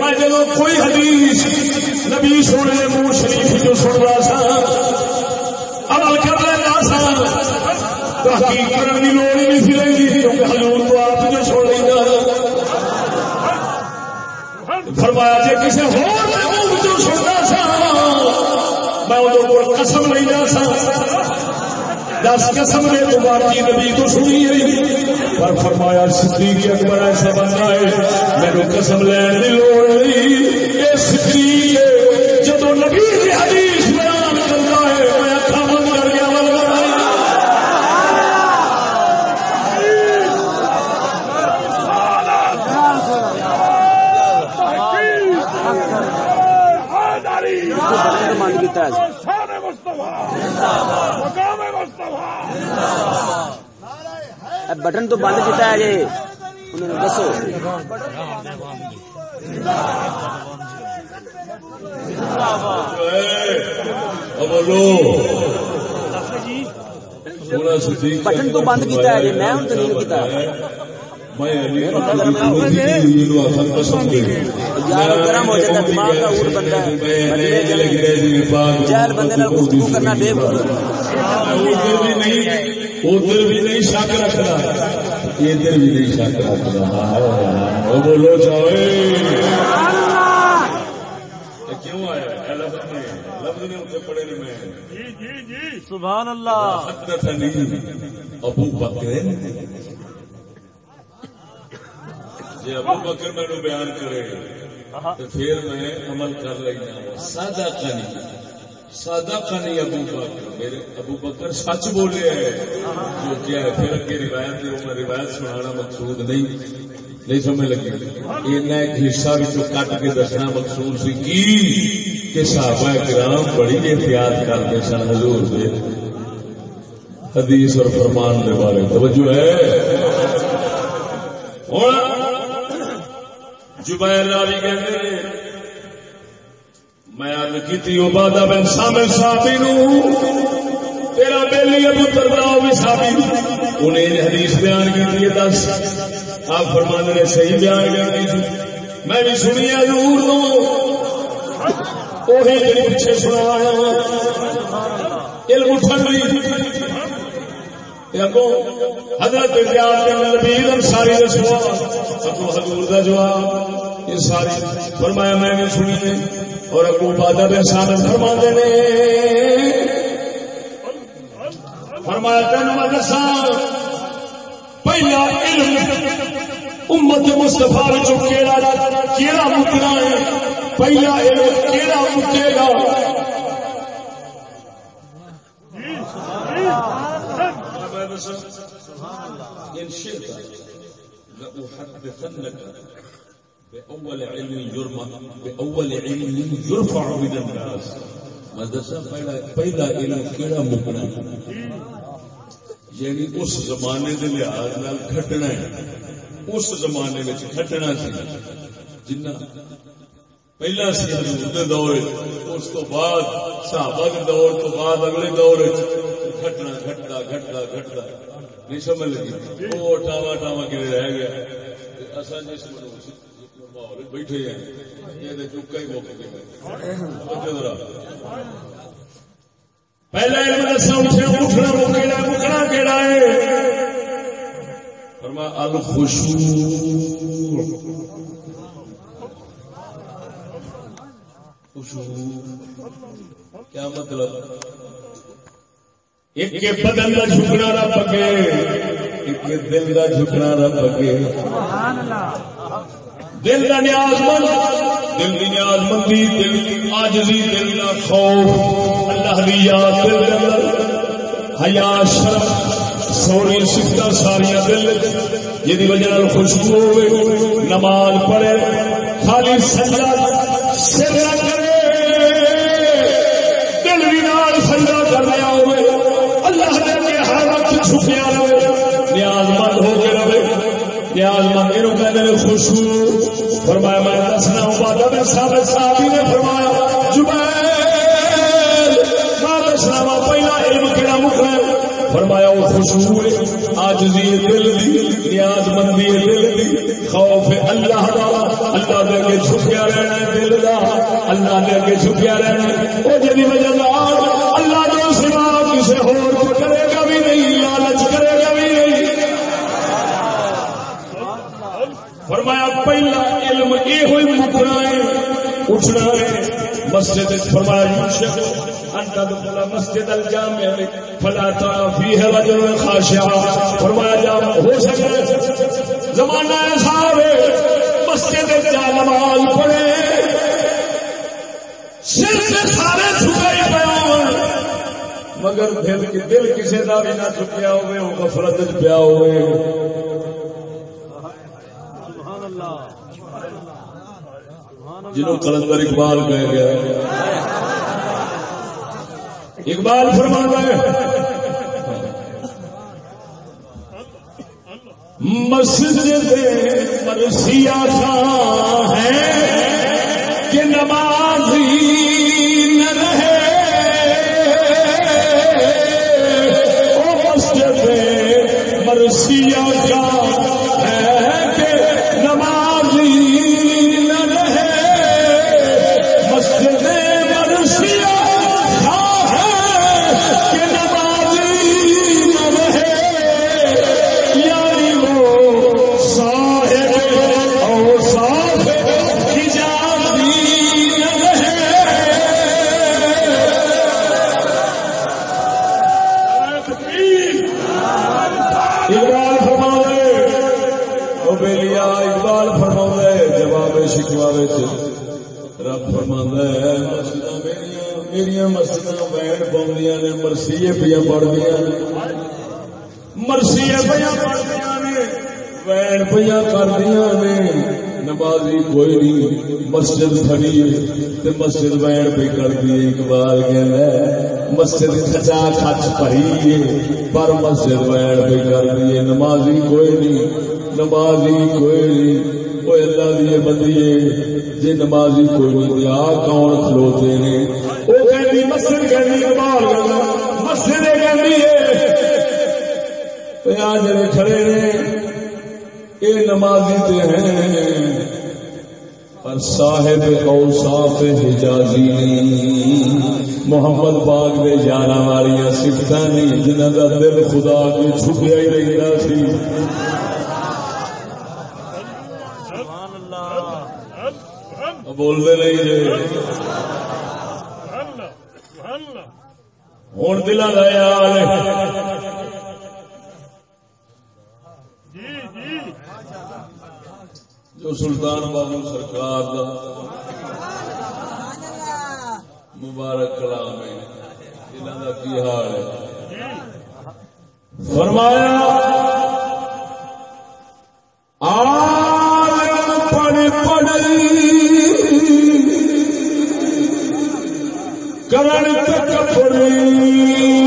میں جب کوئی حدیث نبی سونے منہ شریف جو سن رہا سا عمل کر رہا سا۔ تحقیق کرنے کی لوڑ ہی نہیں سی رہی کیونکہ حضور تو آپ جو سن لینا فرمایا جی کسی ہو جو سنتا سا۔ میں ادو کو قسم لینا سا۔ دس قسم نے مبارکی نبی تو سنی ہے۔ پر فرمایا صدیق اکبر ایسا بندہ ہے میرے قسم لین کی لوڑ نہیں۔ یہ صدیق ہے جب نبی کی حدیث بیان کرتا ہے میں اکھا بند کر گیا من کیتا ہے اے بٹن تو بند کیتا ہے جی۔ انہوں نے دسو۔ بولو سونا صدیق بٹن تو بند کیتا ہے جی میں ہوں نہیں کیتا گرم ہو جاتا دماغ کا بندہ جہل بندے نال گفتگو کرنا بے نہیں۔ ادھر بھی نہیں شک رکھنا ادھر بھی نہیں شک رکھنا وہ بولو چاہے کیوں آیا؟ لفظ نے لفظ نے اتنے پڑے نے میں۔ سبحان اللہ۔ ابو بکر۔ جی ابو بکر مینو بیان کرے۔ تو پھر میں عمل کر لینا۔ سادہ کنی سادہ کنی ابو بکر. میرے ابو بکر سچ بولے ہے جو کیا ہے، پھر اگے روایت ہے میں روایت سنانا مقصود نہیں. نہیں سمجھ لگی. اینا ایک حصہ بھی کٹ کے دسنا مقصود سی کی؟ کہ صحابہ کرام بڑی احتیاط کرتے سن حضور سے حدیث اور فرمان کے بارے. توجہ ہے؟ اور جبیر راوی کہتے ہیں میں عرض کی عبادہ بن سامل صحابی نو تیرا بیلی ابو ترداؤ بھی صحابی انہیں حدیث بیان کی تھی دس آپ فرمانے نے صحیح بیان کرنی تھی میں بھی سنی ہے ضرور دو وہی پیچھے سنا علم اٹھن بھی اگوں حضرت زیاد بن نبی انصاری دا سوال اگوں حضور دا جواب یہ ساری فرمایا میں نے سنی ہے اور اگوں بادہ بن سامن فرما نے فرمایا تین دسا پہلا علم امت مستفا کیڑا کیڑا مکنا ہے؟ پہلا علم کیڑا مکے گا؟ إن شئت لأحدثنك بأول علم يرمى بأول علم يرفع من الناس. مدرسہ پہلا پہلا علم کیڑا مکنا یعنی اس زمانے کے لحاظ نال کھٹنا ہے۔ اس زمانے میں کھٹنا سی۔ جنہ پہلا سی حضور دے دور اس تو بعد صحابہ کے دور تو بعد اگلے دور گھٹنا گھٹتا گھٹتا گھٹتا نہیں سمجھ لگی؟ وہ ٹاوا ٹاوا کے رہ گیا؟ اصا جس ماحول بیٹھے ہیں۔ یہ چکا ہی موقع پہلا علم دسا اٹھنا اٹھنا مکیڑا مکنا کیڑا ہے؟ فرما، الخشوع۔ خشوع کیا مطلب؟ ایک کے بدن کا جھکنا رب اگے ایک کے دل کا جھکنا رب اگے دل کا نیاز مند، دل کی نیاز مندی، دل کی آجزی دل کا خوف۔ اللہ دی یاد دل کے اندر، حیا شرم سوری سکھتا ساریا دل۔ جی وجہ خوشبو ہوئے نماز پڑھے، خالی سجا سر نہ کرے۔ دل بھی نال سجا کر رہا ہوئے اللہ دے کے ہر وقت چھپیا رہے نیاز مند یہ کہتے خوشبو فرمایا، میں دسنا ہوں بادہ میں ثابت صحابی نے فرمایا، جبیر، میں دسنا وا پہلا علم کہڑا مکر فرمایا، وہ خوشبو ہے آجزی دل دی، نیاز مندی دل دی۔ خوف اللہ دا، اللہ دے کے چھپیا رہنا دل دا، اللہ دے کے چھپیا رہنا ہے۔ وہ وجہ نال اللہ جو سوا کسی ہور فرمایا پہلا علم یہ ہوئی مکنا ہے۔ اٹھنا ہے مسجد فرمایا یوشک انت دخل مسجد الجامع فلا ترى فيه رجل خاشعا فرمایا جام ہو سکے۔ زمانہ ایسا ہے۔ مسجد جا نماز پڑھے۔ سر سے سارے چھپے پیا مگر دل دل کسی کا بھی نہ چکیا ہوئے، وہ غفلت پیا ہوئے۔ جنہوں کلندر اقبال کہہ گیا۔ اقبال فرما ہے مسجد مرسیا خاں ہے پاؤں نے مرسیے پہ پڑھدیا مرسیے پہ پڑھدیا نے۔ وین پہ کردیا نے۔ نمازی کوئی نہیں، مسجد کھڑی تے مسجد وین پہ کردی اقبال کہنا مسجد کچا کچ پڑی ہے، پر مسجد وین پہ کردی نمازی کوئی نہیں، نمازی کوئی نہیں۔ کوئی اللہ دی بندی جی نمازی کوئی نہیں دیا کون کھلوتے نے وہ کہنی مسجد کہنی کمال مسجد کہنی ہے۔ آ جڑے کھڑے نے یہ نمازی تے ہیں۔ پر صاحب اوصاف حجازی نہیں۔ محمد باغ دے جانا والی سفت نہیں جنہ کا دل خدا کے چھپیا ہی رہتا سی۔ بولتے نہیں جی ہوں دلا جو سلطان بابو سرکار دا مبارک کلام ہے کا کی حال ہے فرمایا آلم کرن حافظ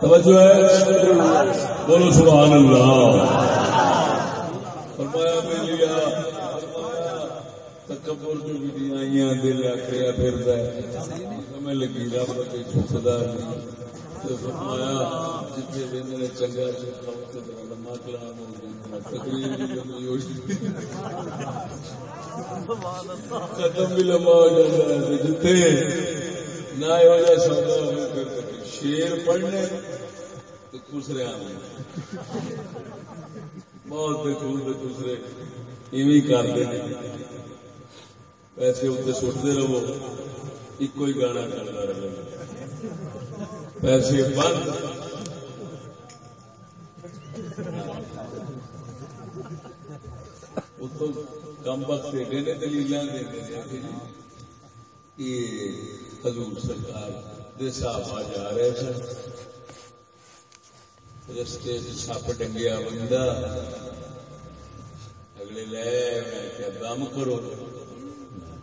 توجہ ہے؟ بولو سبحان اللہ۔ فرمایا میں لیا۔ تکبر جو آئیاں دل آکھیا پھردا ہے۔ ہمیں لگی رب کوئی چھکدا نہیں۔ فرمایا جتنے بندے نے چنگا چکھا اس طرح لمبا کلام ہو گیا تقریر بھی لمبی ہو ختم بھی لمبا ہو جاتا ہے۔ نہ ہو جائے سودا ہوئے شیر پڑھنے تو دوسرے آنے۔ بہت بےخون کے دوسرے۔ ایویں کرتے ہیں پیسے اتنے سٹتے رہو۔ ایک ہی گانا چلتا رہے۔ پیسے بند۔ اتوں کم وقت ایڈے نے دلیل دے۔ یہ حضور سرکار دے صاحب جا رہے سن۔ رستے سپ ڈنگیا بندہ اگلے لے میں کیا دم کرو۔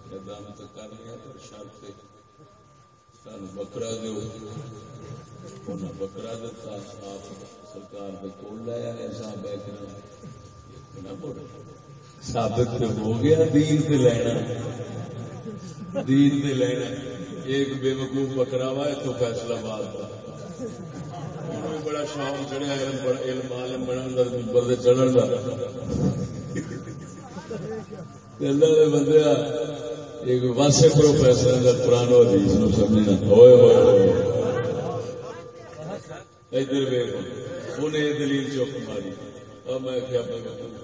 میں دم تو کر لیا پر شرط سان بکرا دو انہیں بکرا دتا آپ سرکار کے کول لایا ایسا بیٹھنا ثابت ہو گیا دین سے لینا۔ دین سے لینا ایک بے وقوف بکرا ہوا ہے تو فیصلہ باد کا۔ بڑا شوق چڑھیا، علم علم عالم بنن دا ممبر چڑھن دا۔ اللہ دے بندے ایک واسے پروفیسر دا قرآن و حدیث نو سمجھنا۔ ہوئے ہوئے ہوئے۔ ادھر ویکھ۔ انہیں دلیل چوک ماری۔ اور میں کیا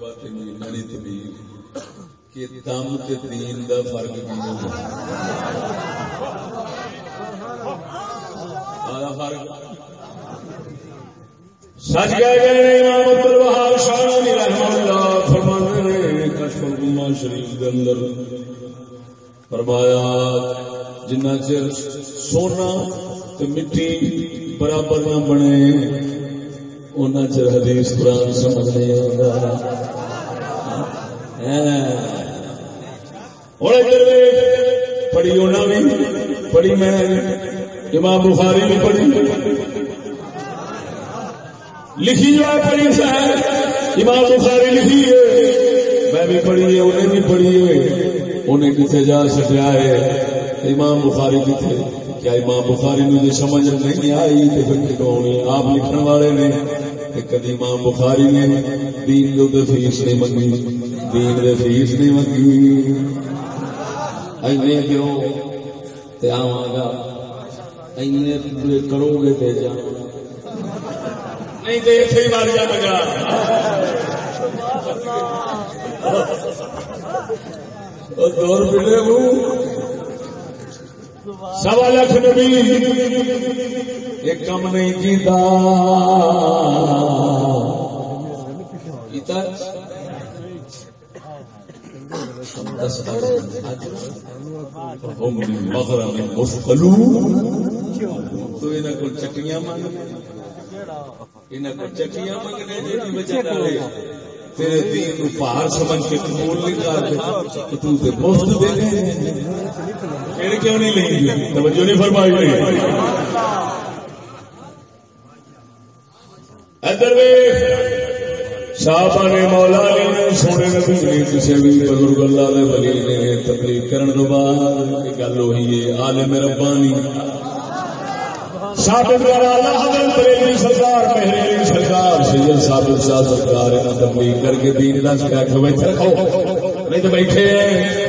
بات نہیں دلیل کہ دم تے دین دا فرق کی نہیں فرق۔ سچ گئے گئے امام عبد شاہی اللہ فرماتے ہیں کشف الغمہ شریف کے اندر فرمایا، جنہ چر سونا تے مٹی برابر نہ بنے ان چر حدیث قرآن سمجھ نہیں آتا ادھر پڑھی ہونا بھی پڑھی میں، امام بخاری بھی پڑھی۔ لکھی جو ہے پڑھی سے امام بخاری لکھی ہے۔ میں بھی پڑھی ہے، انہیں بھی پڑھی ہے۔ انہیں کتنے جا سکیا ہے؟ امام بخاری کتنے کیا امام بخاری نے سمجھ نہیں آئی تو پھر کتوں آپ لکھن والے نے؟ کدی امام بخاری نے؟ دین دو دے فیس نہیں منگی، دین فیس نہیں منگی۔ اینے کیوں تے آواں گا اینے پورے کرو گے تے جاؤں نہیں ہی گا اور دور ملے وہ سوا لاکھ نبی۔ ایک کم نہیں کیتا۔ کیتا مغرب مثقلون تو انہاں کو چکیاں مانگ انہاں کو چکیاں تیرے دین پہاڑ سمجھ کے قبول نہیں کرتے تو تو تے مفت دے کیوں نہیں لیں گے توجہ نہیں فرمائی صاحب نے مولا نے سونے نبی نے کسی بھی بزرگ اللہ دے ولی نے تبلیغ کرن تو بعد یہ گل ہوئی ہے، عالم ربانی۔ ثابت حضرت بریلوی سرکار سرکار، سید ثابت شاہ سرکار تبلیغ کر کے دین دا کے بیٹھے رکھو۔ نہیں تو بیٹھے ہیں۔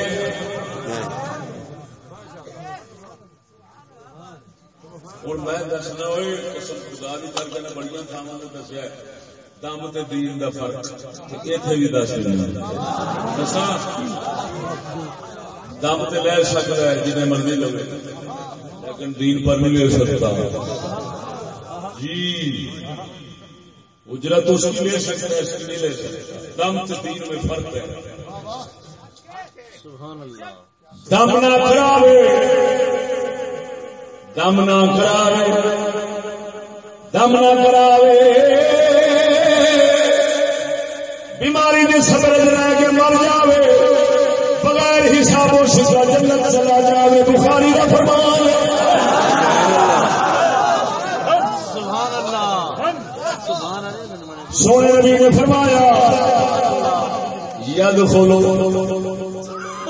میں دسنا ہوئے، قسم خدا دی کر کے بڑی تھاواں تے دسیا ہے۔ دم تے دین دا فرق اتنے بھی دس دسا دم تے لے سکتا ہے جنہیں مرضی لو لیکن دین پر نہیں لے سکتا۔ جی۔ اجرت اس کی لے سکتا ہے، اس کی نہیں لے سکتا۔ دم تے دین میں فرق ہے۔ دم نہ کراوے۔ دم نہ کراوے۔ دم نہ کراوے۔ بیماری نے صبر رہ کے مر جاوے بغیر حساب و سزا جنت چلا جاوے بخاری کا فرمان سونے نبی نے فرمایا ید کھولو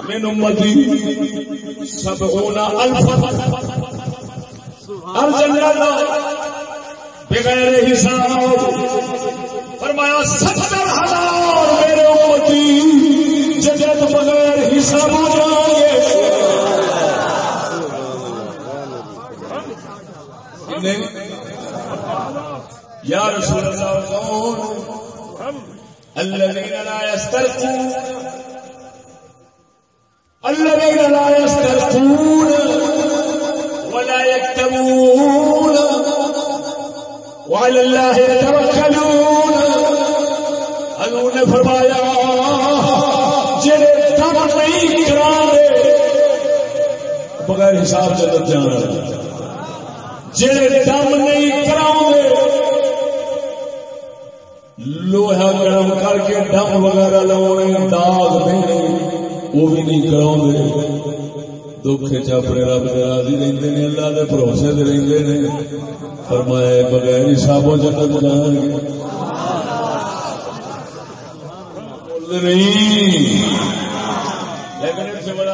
من امتی سب اونا الف الجنت بغیر حساب۔ فرمایا، ستر ہزار میرے امتی جنت بغیر حساب ہو جائیں گے یا رسول اللہ، کون؟ الذين لا يسترقون الذين لا يسترقون ولا يكتمون وعلى الله يتوكلون. حضور نے فرمایا جڑے دم نہیں کرانے بغیر حساب جنت جانا جڑے دم نہیں کراؤ لوہا گرم کر کے دم وغیرہ لاؤنے داغ دینے وہ بھی نہیں کراؤ دکھ چ اپنے رب دے راضی رہندے نے، اللہ دے بھروسے تے رہندے نے۔ فرمایا بغیر حساب و جنت جان گے۔ بول نہیں۔ لیکن اس سے بڑا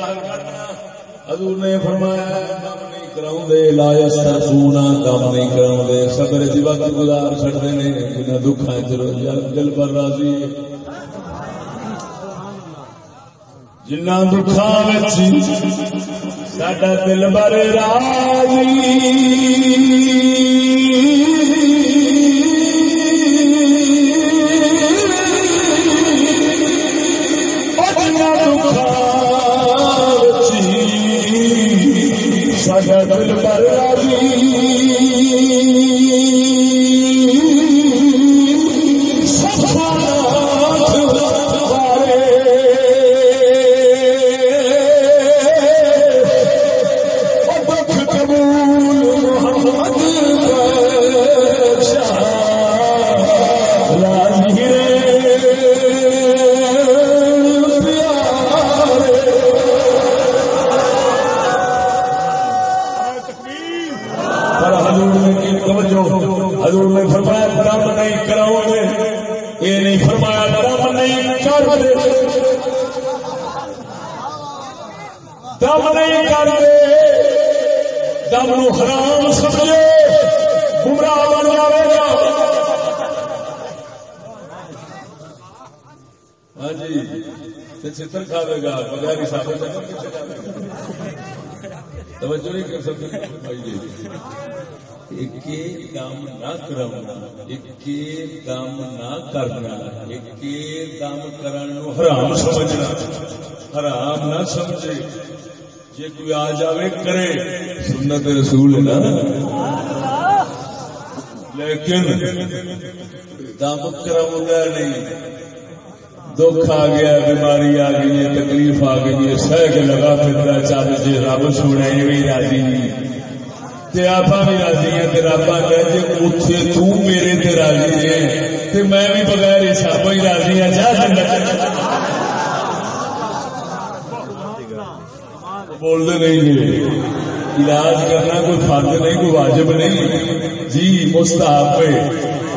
حضور نے فرمایا کام نہیں کراؤں دے لا نہیں کراؤں دے صبر دی وقت گزار چھڑتے نے، جنہ دکھاں چلو دل پر راضی ہے۔ جنا دکھا ساڈا دل بر راضی جے کوئی آ جاوے کرے، سنت رسول ہے نا۔ لیکن دم کرا نہیں۔ دکھ آ گیا، بیماری آ گئی ہے، تکلیف آ گئی ہے، سہ کے لگا پھر چل جی رب سونا، یہ بھی راضی تے آپ بھی راضی ہیں، تے رب آتا جی تو میرے تے راضی ہے تے میں بھی بغیر حساب ہی راضی ہوں جا۔ بولتے نہیں جی علاج کرنا کوئی فرد نہیں، کوئی واجب نہیں۔ جی مستحب ہے۔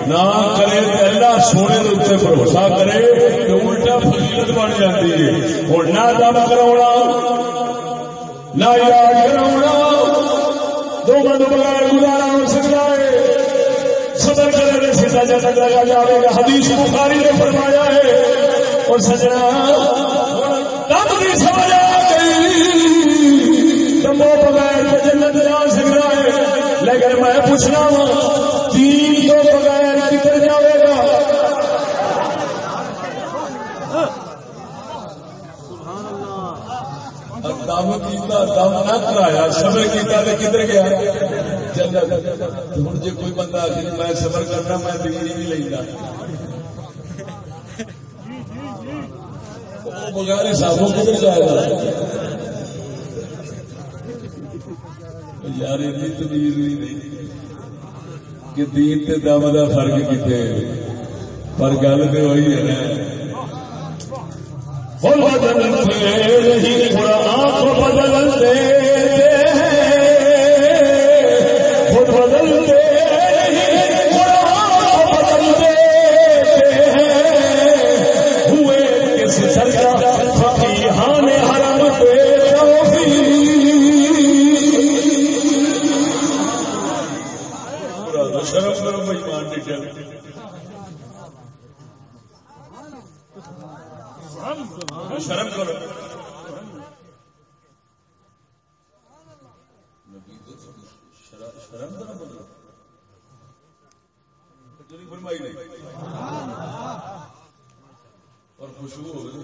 نہ کرے تو اللہ سونے کے اتنے بھروسہ کرے تو الٹا فضیلت بن جاتی ہے۔ ہوں نہ دم کرا نہ علاج کرا دو منٹ بغیر گزارا ہو سکتا ہے۔ صبر کرنے سے سیدھا جنت لگا جائے گا۔ حدیث بخاری نے فرمایا ہے۔ اور سجنا، دم کی سمجھ بغیر تو جنت جا سکتا ہے لیکن میں پوچھنا ہوں تین تو بغیر کدھر جائے گا؟ دم کیتا دم نہ کرایا صبر کیتا تو کدھر گیا؟ جنت۔ ہوں جی کوئی بندہ آخر میں صبر کرنا میں بجلی بھی لینا بغیر حسابوں کدھر جائے گا؟ یار اتنی تمیز ہی نہیں کہ دین تے دم دا فرق کتنے پر گل تو وہی ہے نا۔ خود بدلتے نہیں قرآن کو بدلتے خود شرم کرو بھائی مان شرم کرو شرم کرو۔ فرمائی نہیں اور خوشبو ہو گئی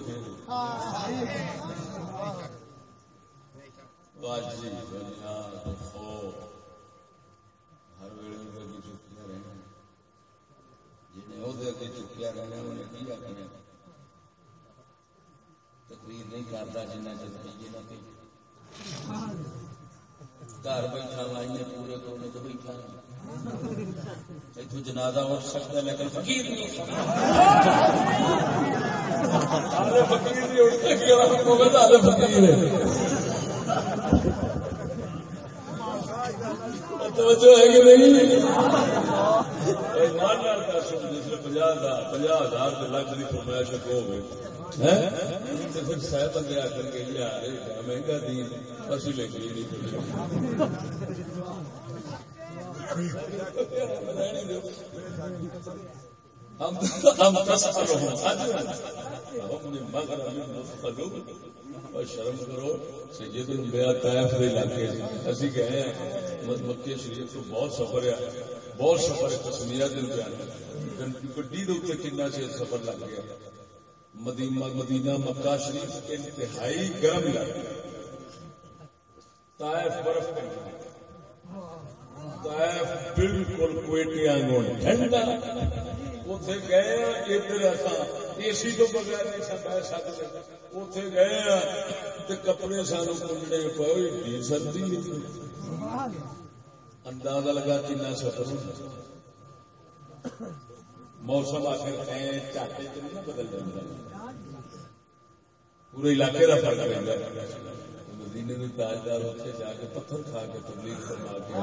جی ہر ویل چکیا رہنا جنہیں وہ چکیا رہنا انہیں کی آخنا تقریر نہیں کرتا جنہ چل پیے نہ پی گھر بیٹھا لائیے پورے کونے تو بیٹھا اتو جنازہ ہو سکتا ہے، لیکن فقیر نہیں فقیر فقیر توجہ ہے کہ نہیں پناہ ہزار پناہ ہزار لاکھ کی فرمائش ہو گئی پھر سہ بندے آ کر کے یار مہنگا دین اسی لے کے نہیں ہم تسألهم من مثقلون اور شرم کرو سید الانبیاء طائف دے علاقے اسی گئے ہیں مکے شریف تو بہت سفر ہے، بہت سفر ہے کشمیر دن پہ گڈی دے اوپر کتنا چیر سفر لگ گیا۔ مدینہ مدینہ مکہ شریف انتہائی گرم علاقہ طائف برف کا طائف بالکل کوئٹے آنگوں ٹھنڈا اتنے گئے، ادھر اے سی تو بغیر نہیں سا بہ سکتے اتنے گئے کپڑے سان کنڈے پے سردی اندازہ لگا کنا سفر موسم آخر چاٹے بدل جاتا پورے علاقے کا فرق رہتا مدینے میں تاجدار اتنے جا کے پتھر کھا کے تبلیغ فرما کے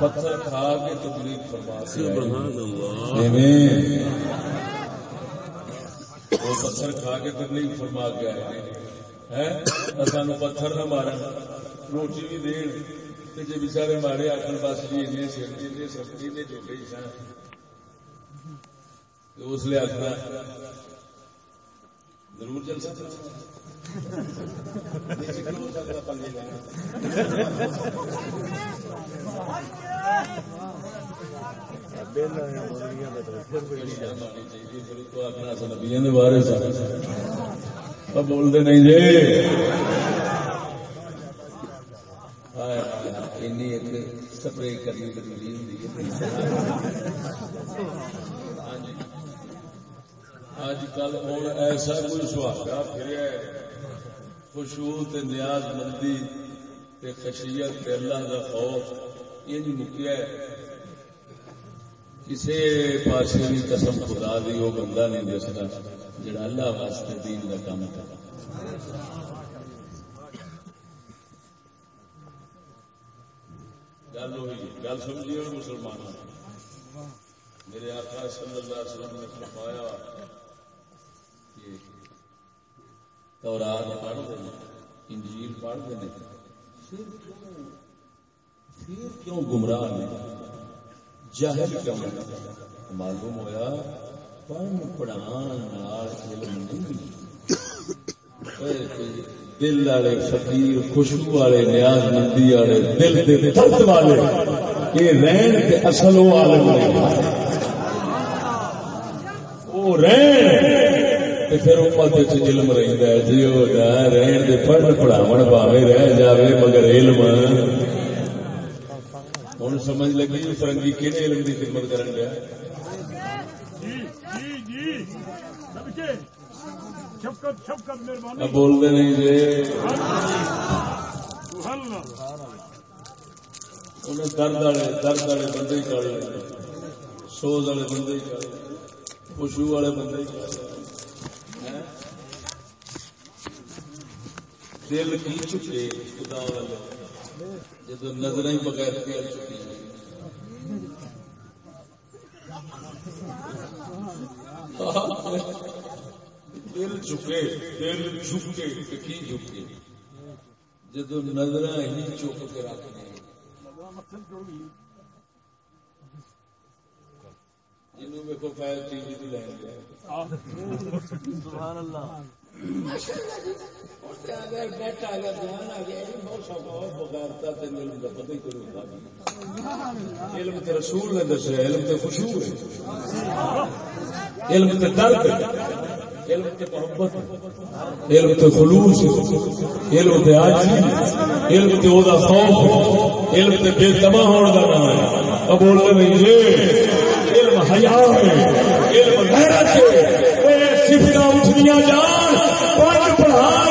پتھر کھا کے تبلیغ فرما کے وہ پتھر کھا کے تبلیغ فرما کے آئے۔ سانو پتھر نہ مارا روٹی بھی دین۔ جی بچارے مارے آخر بس جی این سر سبزی نے جو گئی سن۔ اس لیے آخر ضرور چل سکتا بولتے نہیں جی۔ سپرے کرنی اج کل ہوں ایسا کوئی سہاگا پھر خوشبو نیاز مندی خشیت اللہ دا خوف، یہ مکیا ہے۔ کسی پاس بھی قسم خدا دی وہ بندہ نہیں دستا جڑا اللہ واسطے دین کا کام کر گل ہوئی، گل سمجھیے مسلمان ہاں۔ میرے آقا صلی اللہ علیہ وسلم نے فرمایا کہ تورات پڑھتے ہیں انجیل پڑھتے ہیں پھر کیوں گمراہ نے؟ جاہل کیوں مطلب۔ معلوم ہوا پڑھ پڑھان علم نہیں دل والے فقیر، خوشبو والے، نیاز مندی والے، دل دے درد والے، یہ رہن کے اصل وہ عالم وہ رہن پھر امت علم رہتا ہے۔ جی وہ رہن دے پڑھ پڑھاو پاوے رہ جاوے، مگر علم ہوں سمجھ لگی فرنگی کہڑے علم کی خدمت کرن گیا بولتے نہیں جی انہیں درد والے درد والے بندے ہی کر سوز والے بندے ہی کر خوشبو والے بندے ہی کر دل کی چکے خدا والے جب نظر ہی بغیر پھیل چکی ہیں۔ دل چکے دل چکے کی چکے جب نظر ہی چک کے رکھنے جنوب میں کو پائے ٹی وی لائن سبحان اللہ علم کا پتہ ہی کوئی علم تے رسول نے دسیا، علم تے خوشبو علم تے درد علم تے محبت علم تے خلوص علم تے آجی علم تے او دا خوف علم تے بے تما ہون دا نام ہے۔ اب بولنے نہیں جی علم حیا ہے۔ علم غیرت ہے۔ صفتاں اٹھنیاں جان پڑھا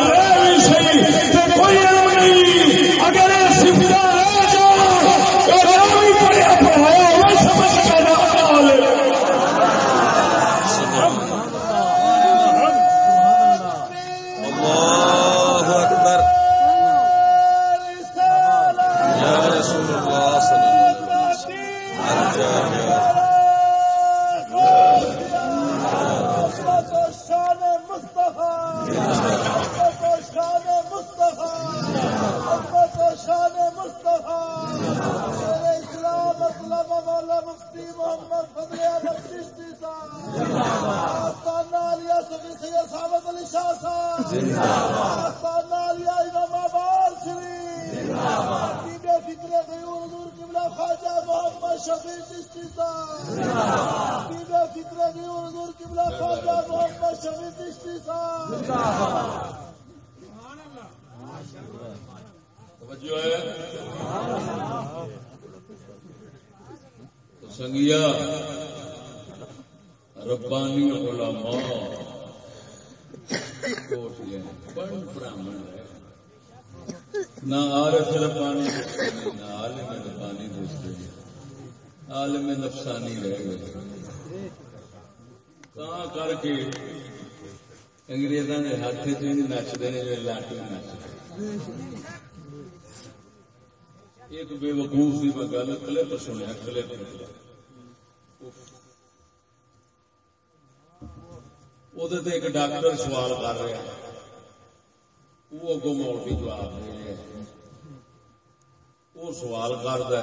توجہ ہے تو سنگیا ربانی علماء کوٹ لے بڑھ براہمن ہے؟ نہ عارف ربانی دوستے نہ عالم ربانی دوستے عالم نفسانی رہ گئے۔ کر کے انگریزوں ہاتھ چ نچتے ہیں جو نچتے ایک بے وقوف کی میں گل، کلپ سنیا، کلپ ایک ڈاکٹر سوال کر رہا وہ اگو مولوی جواب ہے وہ سوال کرتا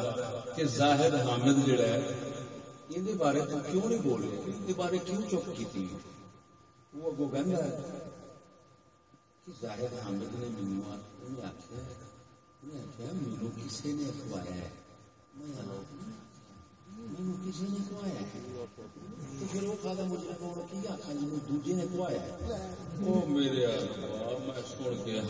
کہ زاہد حامد جڑا ہے یہ بارے تو کیوں نہیں بول رہے بارے کیوں چپ کی وہ اگو کہ زاہد حامد نے مینو آخیا مینو کسی نے کھوایا ہے مینو کسی نے کھوایا تو پھر وہ کھادا مجھے کون کی آخا جی دوجے نے کھوایا ہے وہ میرے میں سن کے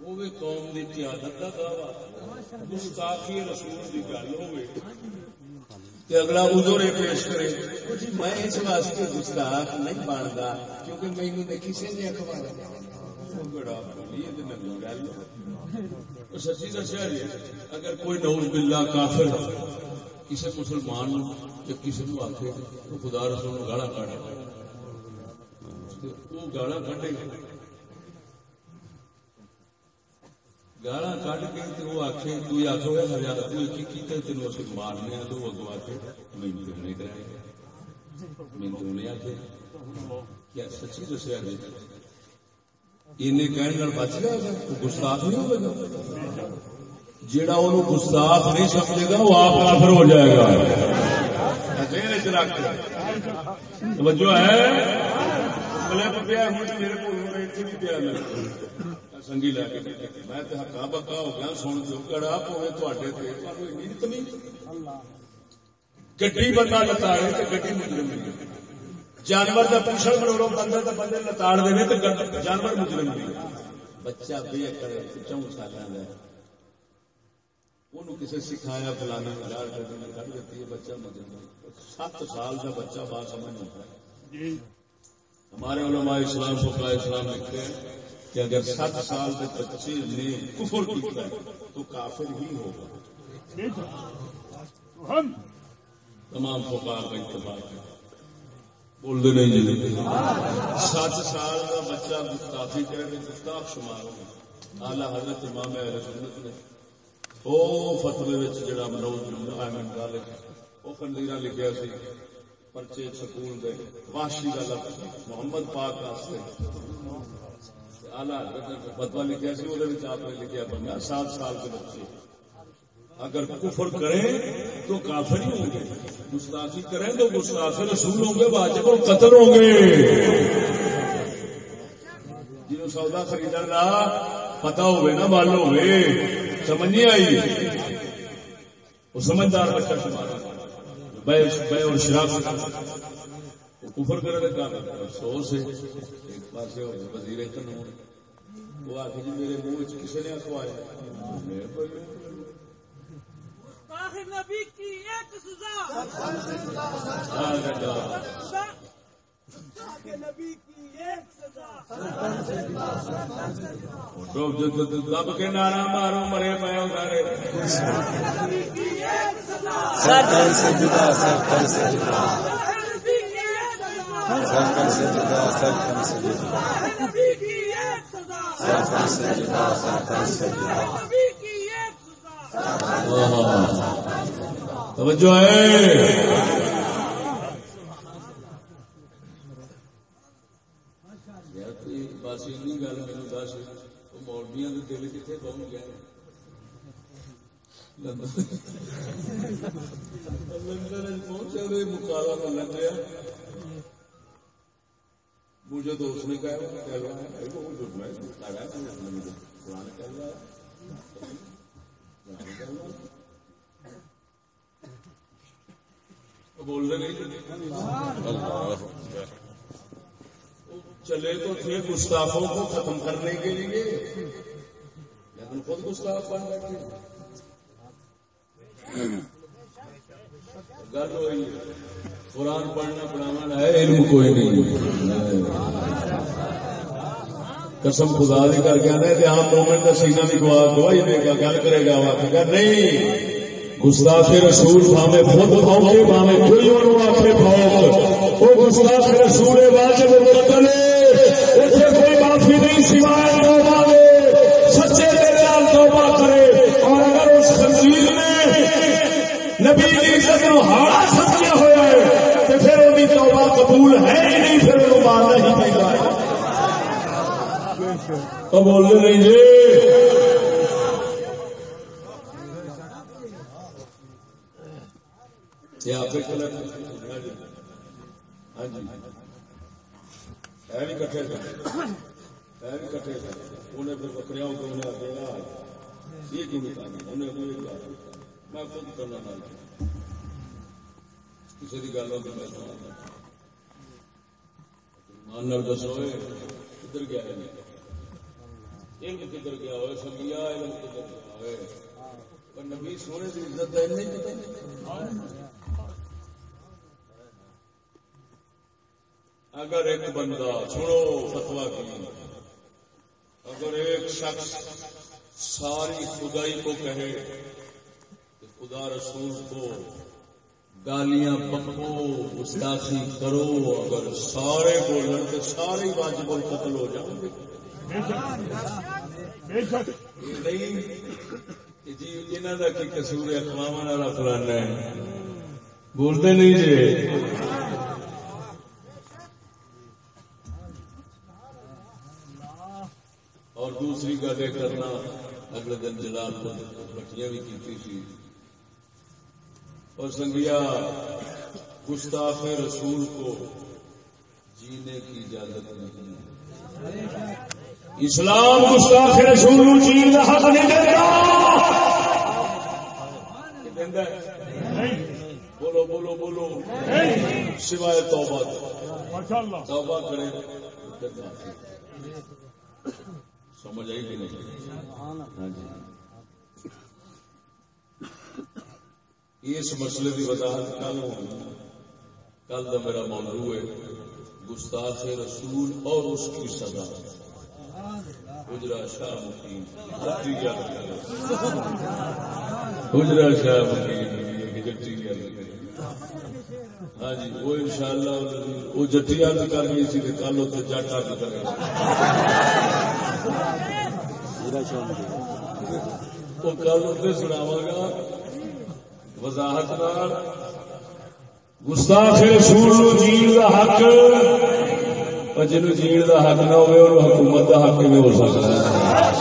وہ بھی قوم کی قیادت کا دعوی گستاخی رسول کی گل ہوئے کہ اگلا ازور پیش کرے جی میں اس واسطے گستاخ نہیں بنتا کیونکہ مینو نے کسی نے سچی دسیا جی اگر کوئی نوز بلا کافر کسی مسلمان یا کسی کو آخے تو خدا رسول گالا کاٹ وہ گالا کٹے گالا کٹ کے وہ آخے کوئی آخو ہزار کوئی تین اصل مارنے تو اگو آ کے مینو نہیں کرائے گا مینو نہیں آخے کیا سچی دسیا جی انہیں کہنے بچ گیا گستاخ نہیں ہوگا جیڑا وہ گستاخ نہیں سمجھے گا وہ آپ کافر ہو جائے گا۔ توجہ ہے؟ میرے کو سنگی لے کے میں ہکا بکا ہو گیا سن تھے گڈی بندہ لتاڑے تو گڈی مجرم جانور کا پوشن بنو بندے تو بندے لتاڑ دے تو جانور مجرم بچہ بے کرے چون سال کسی سکھایا فلانے کر دیتی ہے بچہ مجرم۔ سات سال کا بچہ بات سمجھ ہوتا ہے ہمارے علماء اسلام فقہ اسلام لکھتے ہیں کہ اگر سات سال کے بچے نے کفر کیا تو کافر ہی ہوگا۔ تمام فقار کا اتفاق ہے۔ بول دے نہیں جی, جی سات سال کا بچہ گستافی کرے تو گستاف شمار ہوگا آلہ حضرت امام اہل سنت نے او فتوے جڑا منوج احمد غالب وہ خندیرا لکھیا سی، پرچے سکول دے واشی کا لفظ محمد پاک واسطے اعلی حضرت نے فتوا لکھا سی وہ آپ نے لکھا بنیا، سات سال کے بچے۔ اگر کفر کریں تو کافر ہی ہوں گے۔ گستاخی کریں تو گستاخی رسول ہوں گے، واجب اور قتل ہوں گے۔ جنہوں سودا خریدن کا پتا ہوئے نا، مال ہوئے، سمجھ نہیں آئی۔ وہ سمجھدار بچہ شمار بے اور شراب وہ کفر کرے کا افسوس ہے۔ ایک پاس وزیر قانون وہ آخر جی میرے منہ کسی نے اخوایا نبی کی ایک سزا۔ نبی کی ایک دب کے نارا مارو مرے پے اتارے سرکل سے جدا سرکل سے جدا۔ سرکل سے جدا سرکل سے جدا۔ توجہ ہے۔ بس این گل میرے دس مولویا کے دل کتنے پہنچ گیا لندن پہنچا مکالا لگا مجھے تو اس نے کہا کہہ رہا ہے بھائی کہہ رہا ہے۔ قرآن نہیں؟ چلے تو تھے گستاخوں کو ختم کرنے کے لیے۔ لیکن خود گستاخ بن بیٹھے۔ گل ہوئی۔ قرآن پڑھنا پڑھانا ہے، علم کوئی نہیں۔ قسم خدا دی کر کے آنا کہ ہم مومن کا سینہ بھی گوا گواہی دے گا گل کرے گا واقعی گا، نہیں، گستاخ رسول بھاوے خود بھاؤ بھاوے کوئی اور آخے بھاؤ وہ گستاخ رسول واجب قتل اسے کوئی معافی نہیں سوائے توبہ دے۔ سچے دل نال توبہ کرے۔ اور اگر اس خنزیر نے نبی کی عزت نو ہارا سمجھا ہوا ہے تو پھر وہی توبہ قبول ہے ہی نہیں، پھر وہ مارنا ہی پڑے گا تو بولنے نہیں جی۔ یہ ہاں جی۔ کٹھے کٹھے انہیں پھر بکریاں کو انہیں یہ کیوں انہیں کوئی میں خود کرنا کسی کی گل ہوتی میں سنا مان دسو کدھر گیا ہے؟ علم کدھر گیا ہوئے سمجھا علم کدھر گیا ہوئے۔ پر نبی سونے کی عزت ہے نہیں پتہ اگر ایک بندہ، سنو فتوا کی، اگر ایک شخص ساری خدائی کو کہے کہ خدا رسول کو گالیاں پکو گستاخی کرو، اگر سارے بولن تو سارے واجب القتل ہو جائیں گے۔ جی انہوں کی قصور اقوام والا فلانا ہے۔ بولتے نہیں جی اور دوسری گل یہ کرنا اگلے دن جلال بٹیاں بھی کی تھی اور سنگیا، گستاخ رسول کو جینے کی اجازت نہیں اسلام گستاخ رسول جین کا حق نہیں دیتا بولو بولو بولو۔ سوائے توبہ توبہ کرے سمجھ آئی کہ نہیں؟ ہاں جی۔ اس مسئلے کی وضاحت کل کل کا میرا موضوع ہے گستاخ رسول اور اس کی سزا۔ گجرا شاہ مقیم۔ گجرا شاہ مقیم ہاں جی وہ ان شاء اللہ وہ جٹی ارد کر گئی سی کل اتنے جٹ ارد وہ کل اتنے سناوا گا وضاحت گستاخ رسول جین کا حق۔ جن جین کا حق نہ ہوئے اور حکومت کا حق بھی ہو سکتا۔ ہے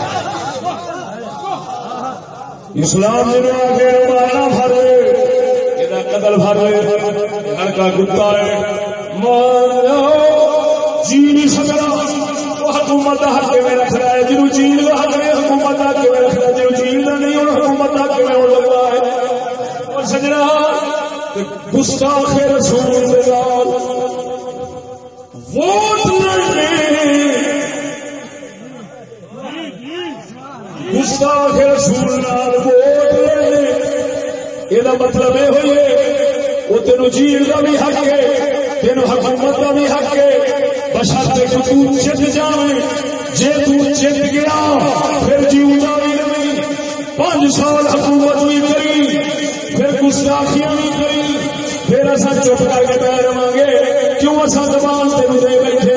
اسلام جنو آگے مارنا فرے یہ قدر فرے لڑکا کتا ہے۔ مارا جی نہیں سکتا حکومت کا حق میں رکھ رہا ہے؟ جنو جین کا حق ہے حکومت کا حق میں رکھ رہا ہے؟ جنو جین کا نہیں اور حکومت کا حق میں ہو لگا ہے؟ اور سجنا گستاخ رسول ووٹ لڑنے گستاخ رسول ووٹ لڑنے یہ مطلب یہ ہوئی وہ تین جیل کا بھی حق ہے تین حکومت کا بھی حق ہے۔ بشرتے کو تو چت جائے جے تو چت گیا، پھر جیوتا بھی نہیں۔ پانچ سال حکومت بھی کری، پھر گستاخیاں بھی کری، پھر اصا چپ کر کے پہ رہا گے۔ کیوں اصا زبان تین دے بیٹھے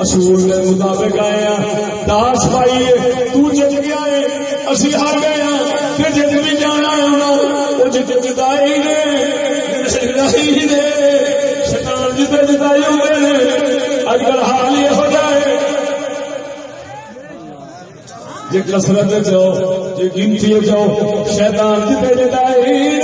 اصول کے مطابق آئے ہیں۔ داس پائی تو جت گیا ہے۔ اسی ہار گئے ہیں پھر جت بھی جانا ہے وہ جت جتائی نے۔ جتائی نے۔ شیطان جتے جتائی ہوئے ہیں۔ اج کل حال یہ ہو جائے۔ جی کسرت جاؤ جی گنتی جاؤ، شیطان جتے جتائی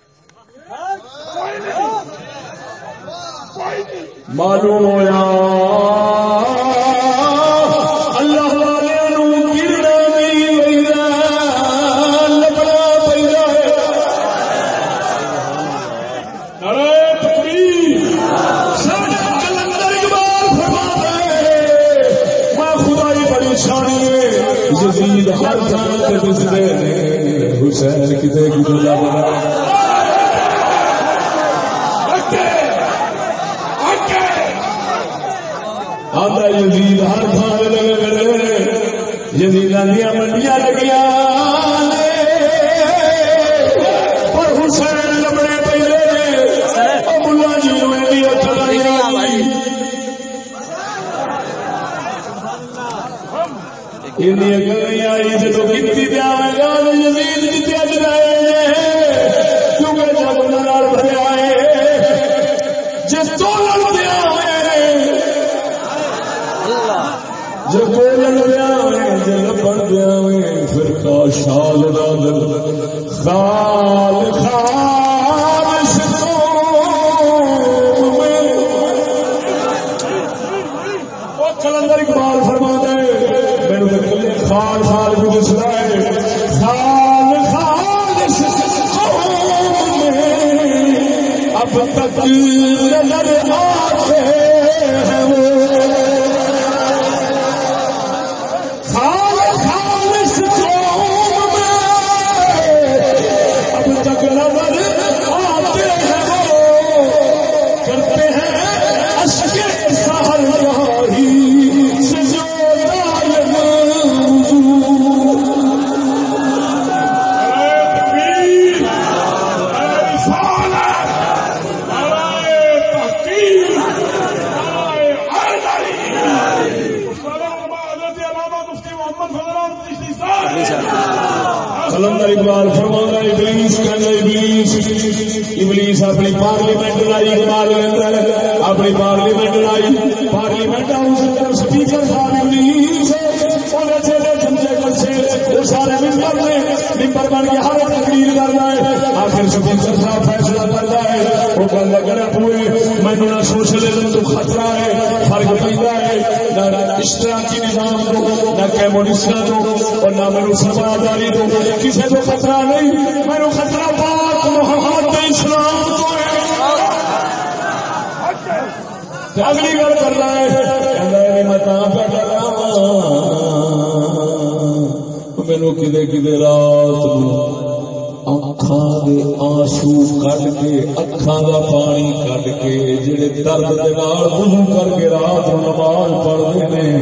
معلوم ہوا اللہ والے گرنا نہیں لبنا پہ حسین کتنے کی آتا یزید ہر تھان لگے یزید دیا منڈیاں لگیا پر حسین لبنے ملا جی میں آئی جب گنتی پیا گا نہ سوشلزم تو خطرہ ہے، فرق پیدا ہے۔ نہ اشتراکی نظام تو، نہ کمیونسٹ تو، اور نہ میرے سماجداری تو۔ کسی کو خطرہ نہیں۔ میرے خطرہ پاک محمد اسلام تو ہے۔ اگلی گل کر رہا ہے میں پہ ڈر کدے کدے رات اکھاں دے آنسو کٹ کے اکھاں دا پانی کٹ کے جڑے درد دے نال وضو کر کے رات نو نماز پڑھدے نے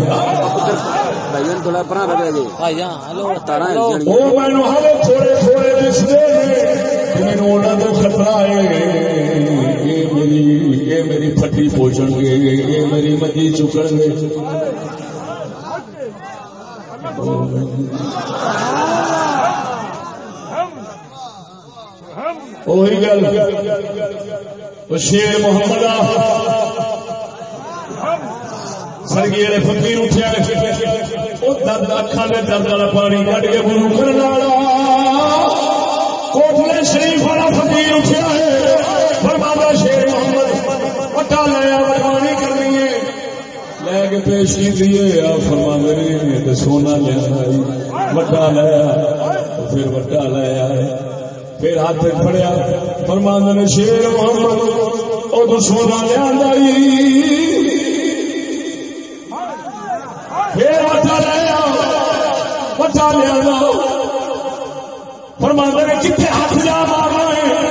بھائیان تھوڑا پرا رہے جی بھائی جان ہلو تارا او مینوں ہلے تھوڑے تھوڑے دسدے نے مینوں انہاں تو خطرہ ہے اے میری اے میری پھٹی پوچھن گے اے میری مجی چکن گے وہی گل۔ شیر محمد سرگی والے فکیر اٹھیا وہ درد اکھا نے درد والا پانی کٹ کے گرو کرنے والا۔ کوٹلے شریف والا فکیر اٹھیا ہے۔ فرمادا شیر محمد وٹا لایا پانی کرنی ہے۔ لے کے پیش کی دیے آ فرما میرے سونا لیا وٹا لایا پھر وٹا لایا پھر ہاتھ پڑیا فرمان نے شیر محمد وہ تو سونا لیا پھر وٹا لیا وٹا لیا فرمان نے کتنے ہاتھ جا مارنا ہے،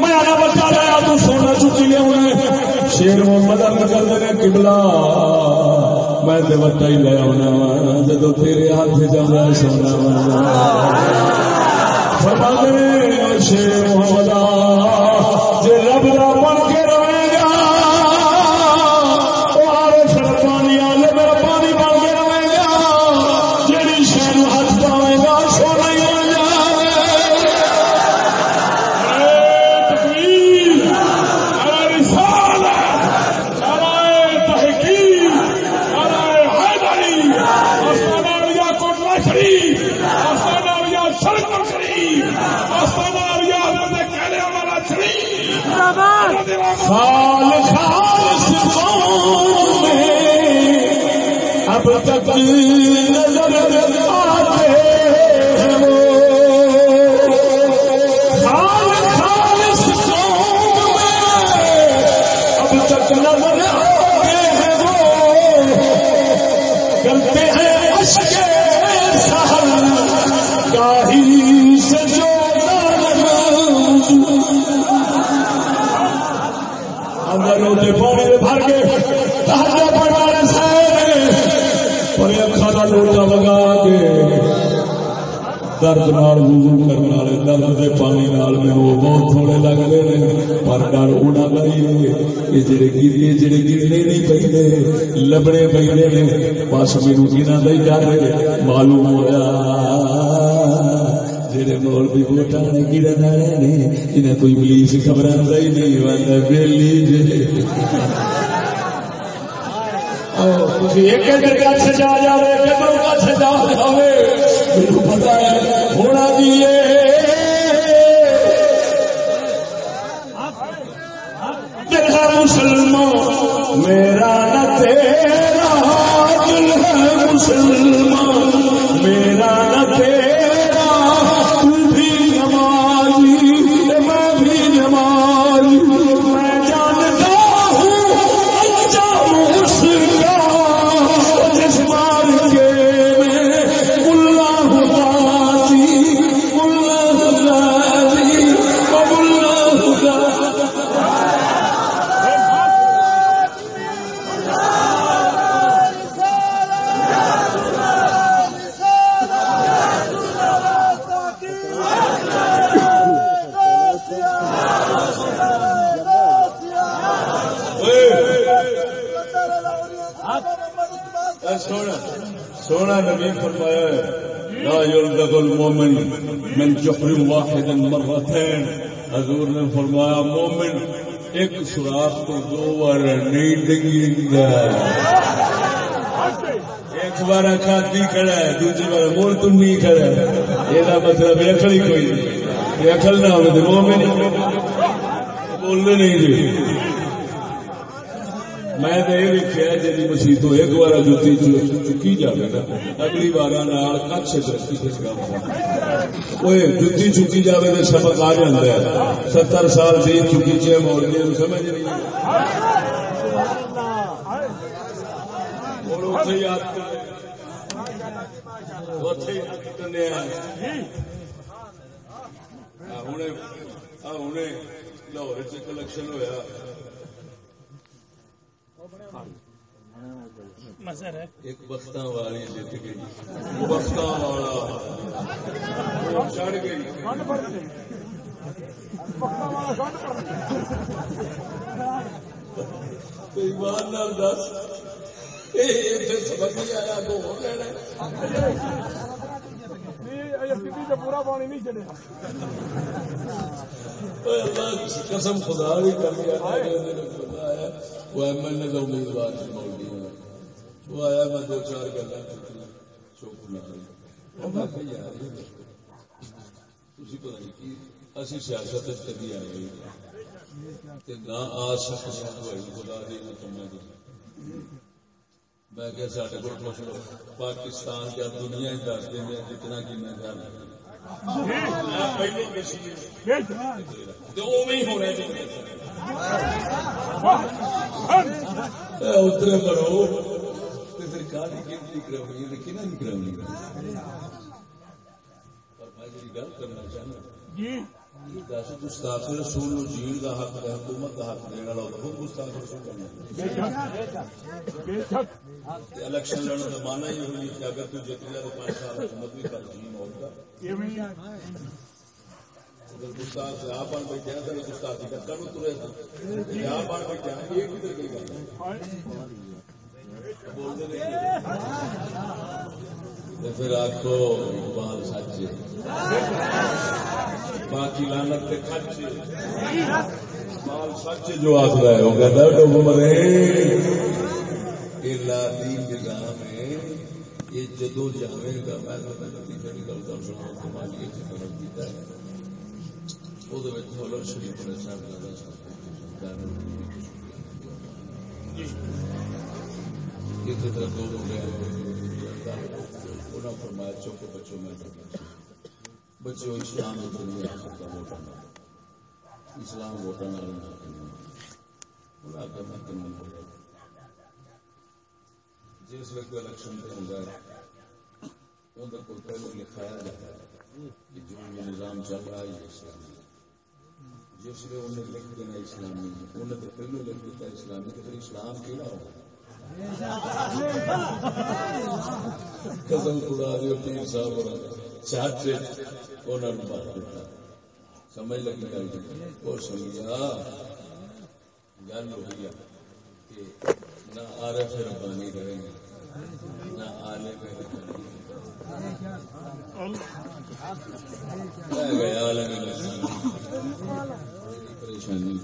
میں آنا بچا لیا، تو سونا چکی لیا شیر محمد ارد کرتے ہیں کبلا میں تو وٹا ہی لیا ہونا جدو تیرے ہاتھ جانا سونا فرمانے شیر محمد جے رب دا تک درد نال وضو کرنے والے درد دے پانی نال میں وہ بہت تھوڑے لگتے ہیں پر ڈر اڑا گئی یہ جڑے گرے جڑے گرنے نہیں پہ لبنے پہ نے بس میرے یہاں کا ہی ڈر معلوم ہوا جڑے مول بھی ووٹاں نے گرن والے نے انہیں کوئی پولیس خبر ہی نہیں بنتا ویلی ایک سجا جائے کدھر سجا جائے میرے پتا ہے سونا دیے دل مسلمان میرا نہ تیرا دل ہے مسلمان تو دو بار نہیں ڈگی ایک بار کھاتی کھڑا ہے دوسری بار، مول تو نہیں کھڑا ہے۔ یہ مطلب اکل ہی کوئی۔ نہیں اکل نہ ہو مومن بولنے نہیں دے میں تو یہ دیکھا جی مسیح تو ایک بار جتی چکی جائے نا اگلی بار کچھ جتی چکی جائے تو سبق آ جا ہے ستر سال سے چکی چھ مولنے سمجھ نہیں لاہور چلیکشن ہوا مزر ایک والی جیت گئی۔ بختاں والا۔ وہ چڑھ گئی۔ تو ایمان نال دس۔ یہ سبق نہیں آیا تو ہو لینا پورا پانی نہیں چلے قسم خدا بھی کر گیا وہ ایم ایل اے کا امیدوار مولوی ہونا وہ آیا میں دو چار گلا اسی سیاست کبھی نہ آ سک خدا دی میں کہ سارے کو پوچھ لو پاکستان کیا دنیا ہی دس دیں جتنا کی میں گھر اترے کرو سرکار کی گنتی کراؤنی؟ لیکن نہیں کراؤنی؟ گل کرنا چاہنا دس گستاخ رسول نو جین کا حق ہے حکومت کا حق دینے والا خود گستاخ رسول کرنا الیکشن لڑنے کا مانا ہی ہوئی کہ اگر تو جیت گیا تو پانچ سال حکومت بھی کر جین ہوگا گستاخ سے آپ بن بیٹھے ہیں کا ترے آپ بن بیٹھے ہیں، یہ کدھر گئی گل بولتے نہیں پھر آخو اقبال سچ باقی لانت خرچ اقبال سچ جو آخر ہے وہ کہتا ہے ڈب مرے یہ لادی نظام ہے، یہ جدو جاوے گا۔ میں نتیجے کی گل کر سنا کمالی خبر ہے۔ وہ شریف صاحب طرح دو ہو گیا انہوں فرمایا چوکے بچوں میں بچوں اسلام کی دنیا اسلام ووٹر آخر میں جس وقت الیکشن پہ ہوں گا کوئی پہلے لکھایا جاتا ہے کہ جو نظام چل رہا ہے یہ اسلامی جس لیے انہیں لکھ دینا اسلامی انہیں تو پہلے لکھ دیتا اسلامی، تو پھر اسلام کیڑا ہوگا؟ قسم خدا جو پیر صاحب چاچے انہوں نے مار دیتا سمجھ لگی گل وہ سمجھا۔ گل ہوئی ہے کہ نہ آرے پھر ربانی کریں گے نہ آلے پہ ربانی گیا عالم پریشانی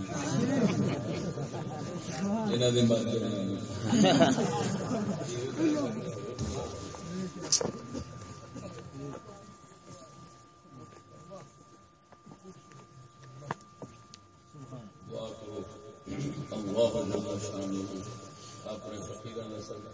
فقیران کا صدقہ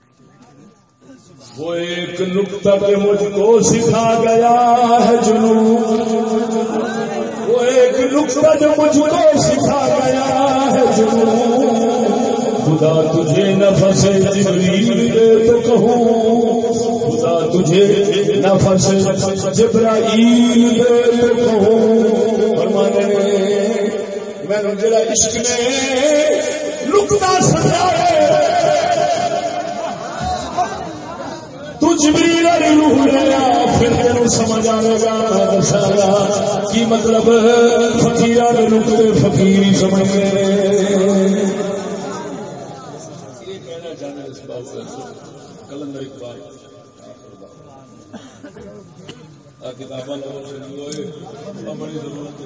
وہ ایک نقطہ پہ مجھ کو سکھا گیا ہے جنون۔ وہ ایک نقطہ جو مجھ کو سکھا گیا ہے جنون۔ خدا تجھے نفس جبریل دے تو کہوں۔ خدا تجھے نفس جبرائیل دے تو کہوں۔ فرمانے میں نے جڑا عشق نے نقطہ سجایا روح لیا پھر سمجھ آئے گا میں دسا گا کی مطلب؟ فقیر نقطے فقیر سمجھ گئے کلندر اقبال کتاباں بڑی ضرورت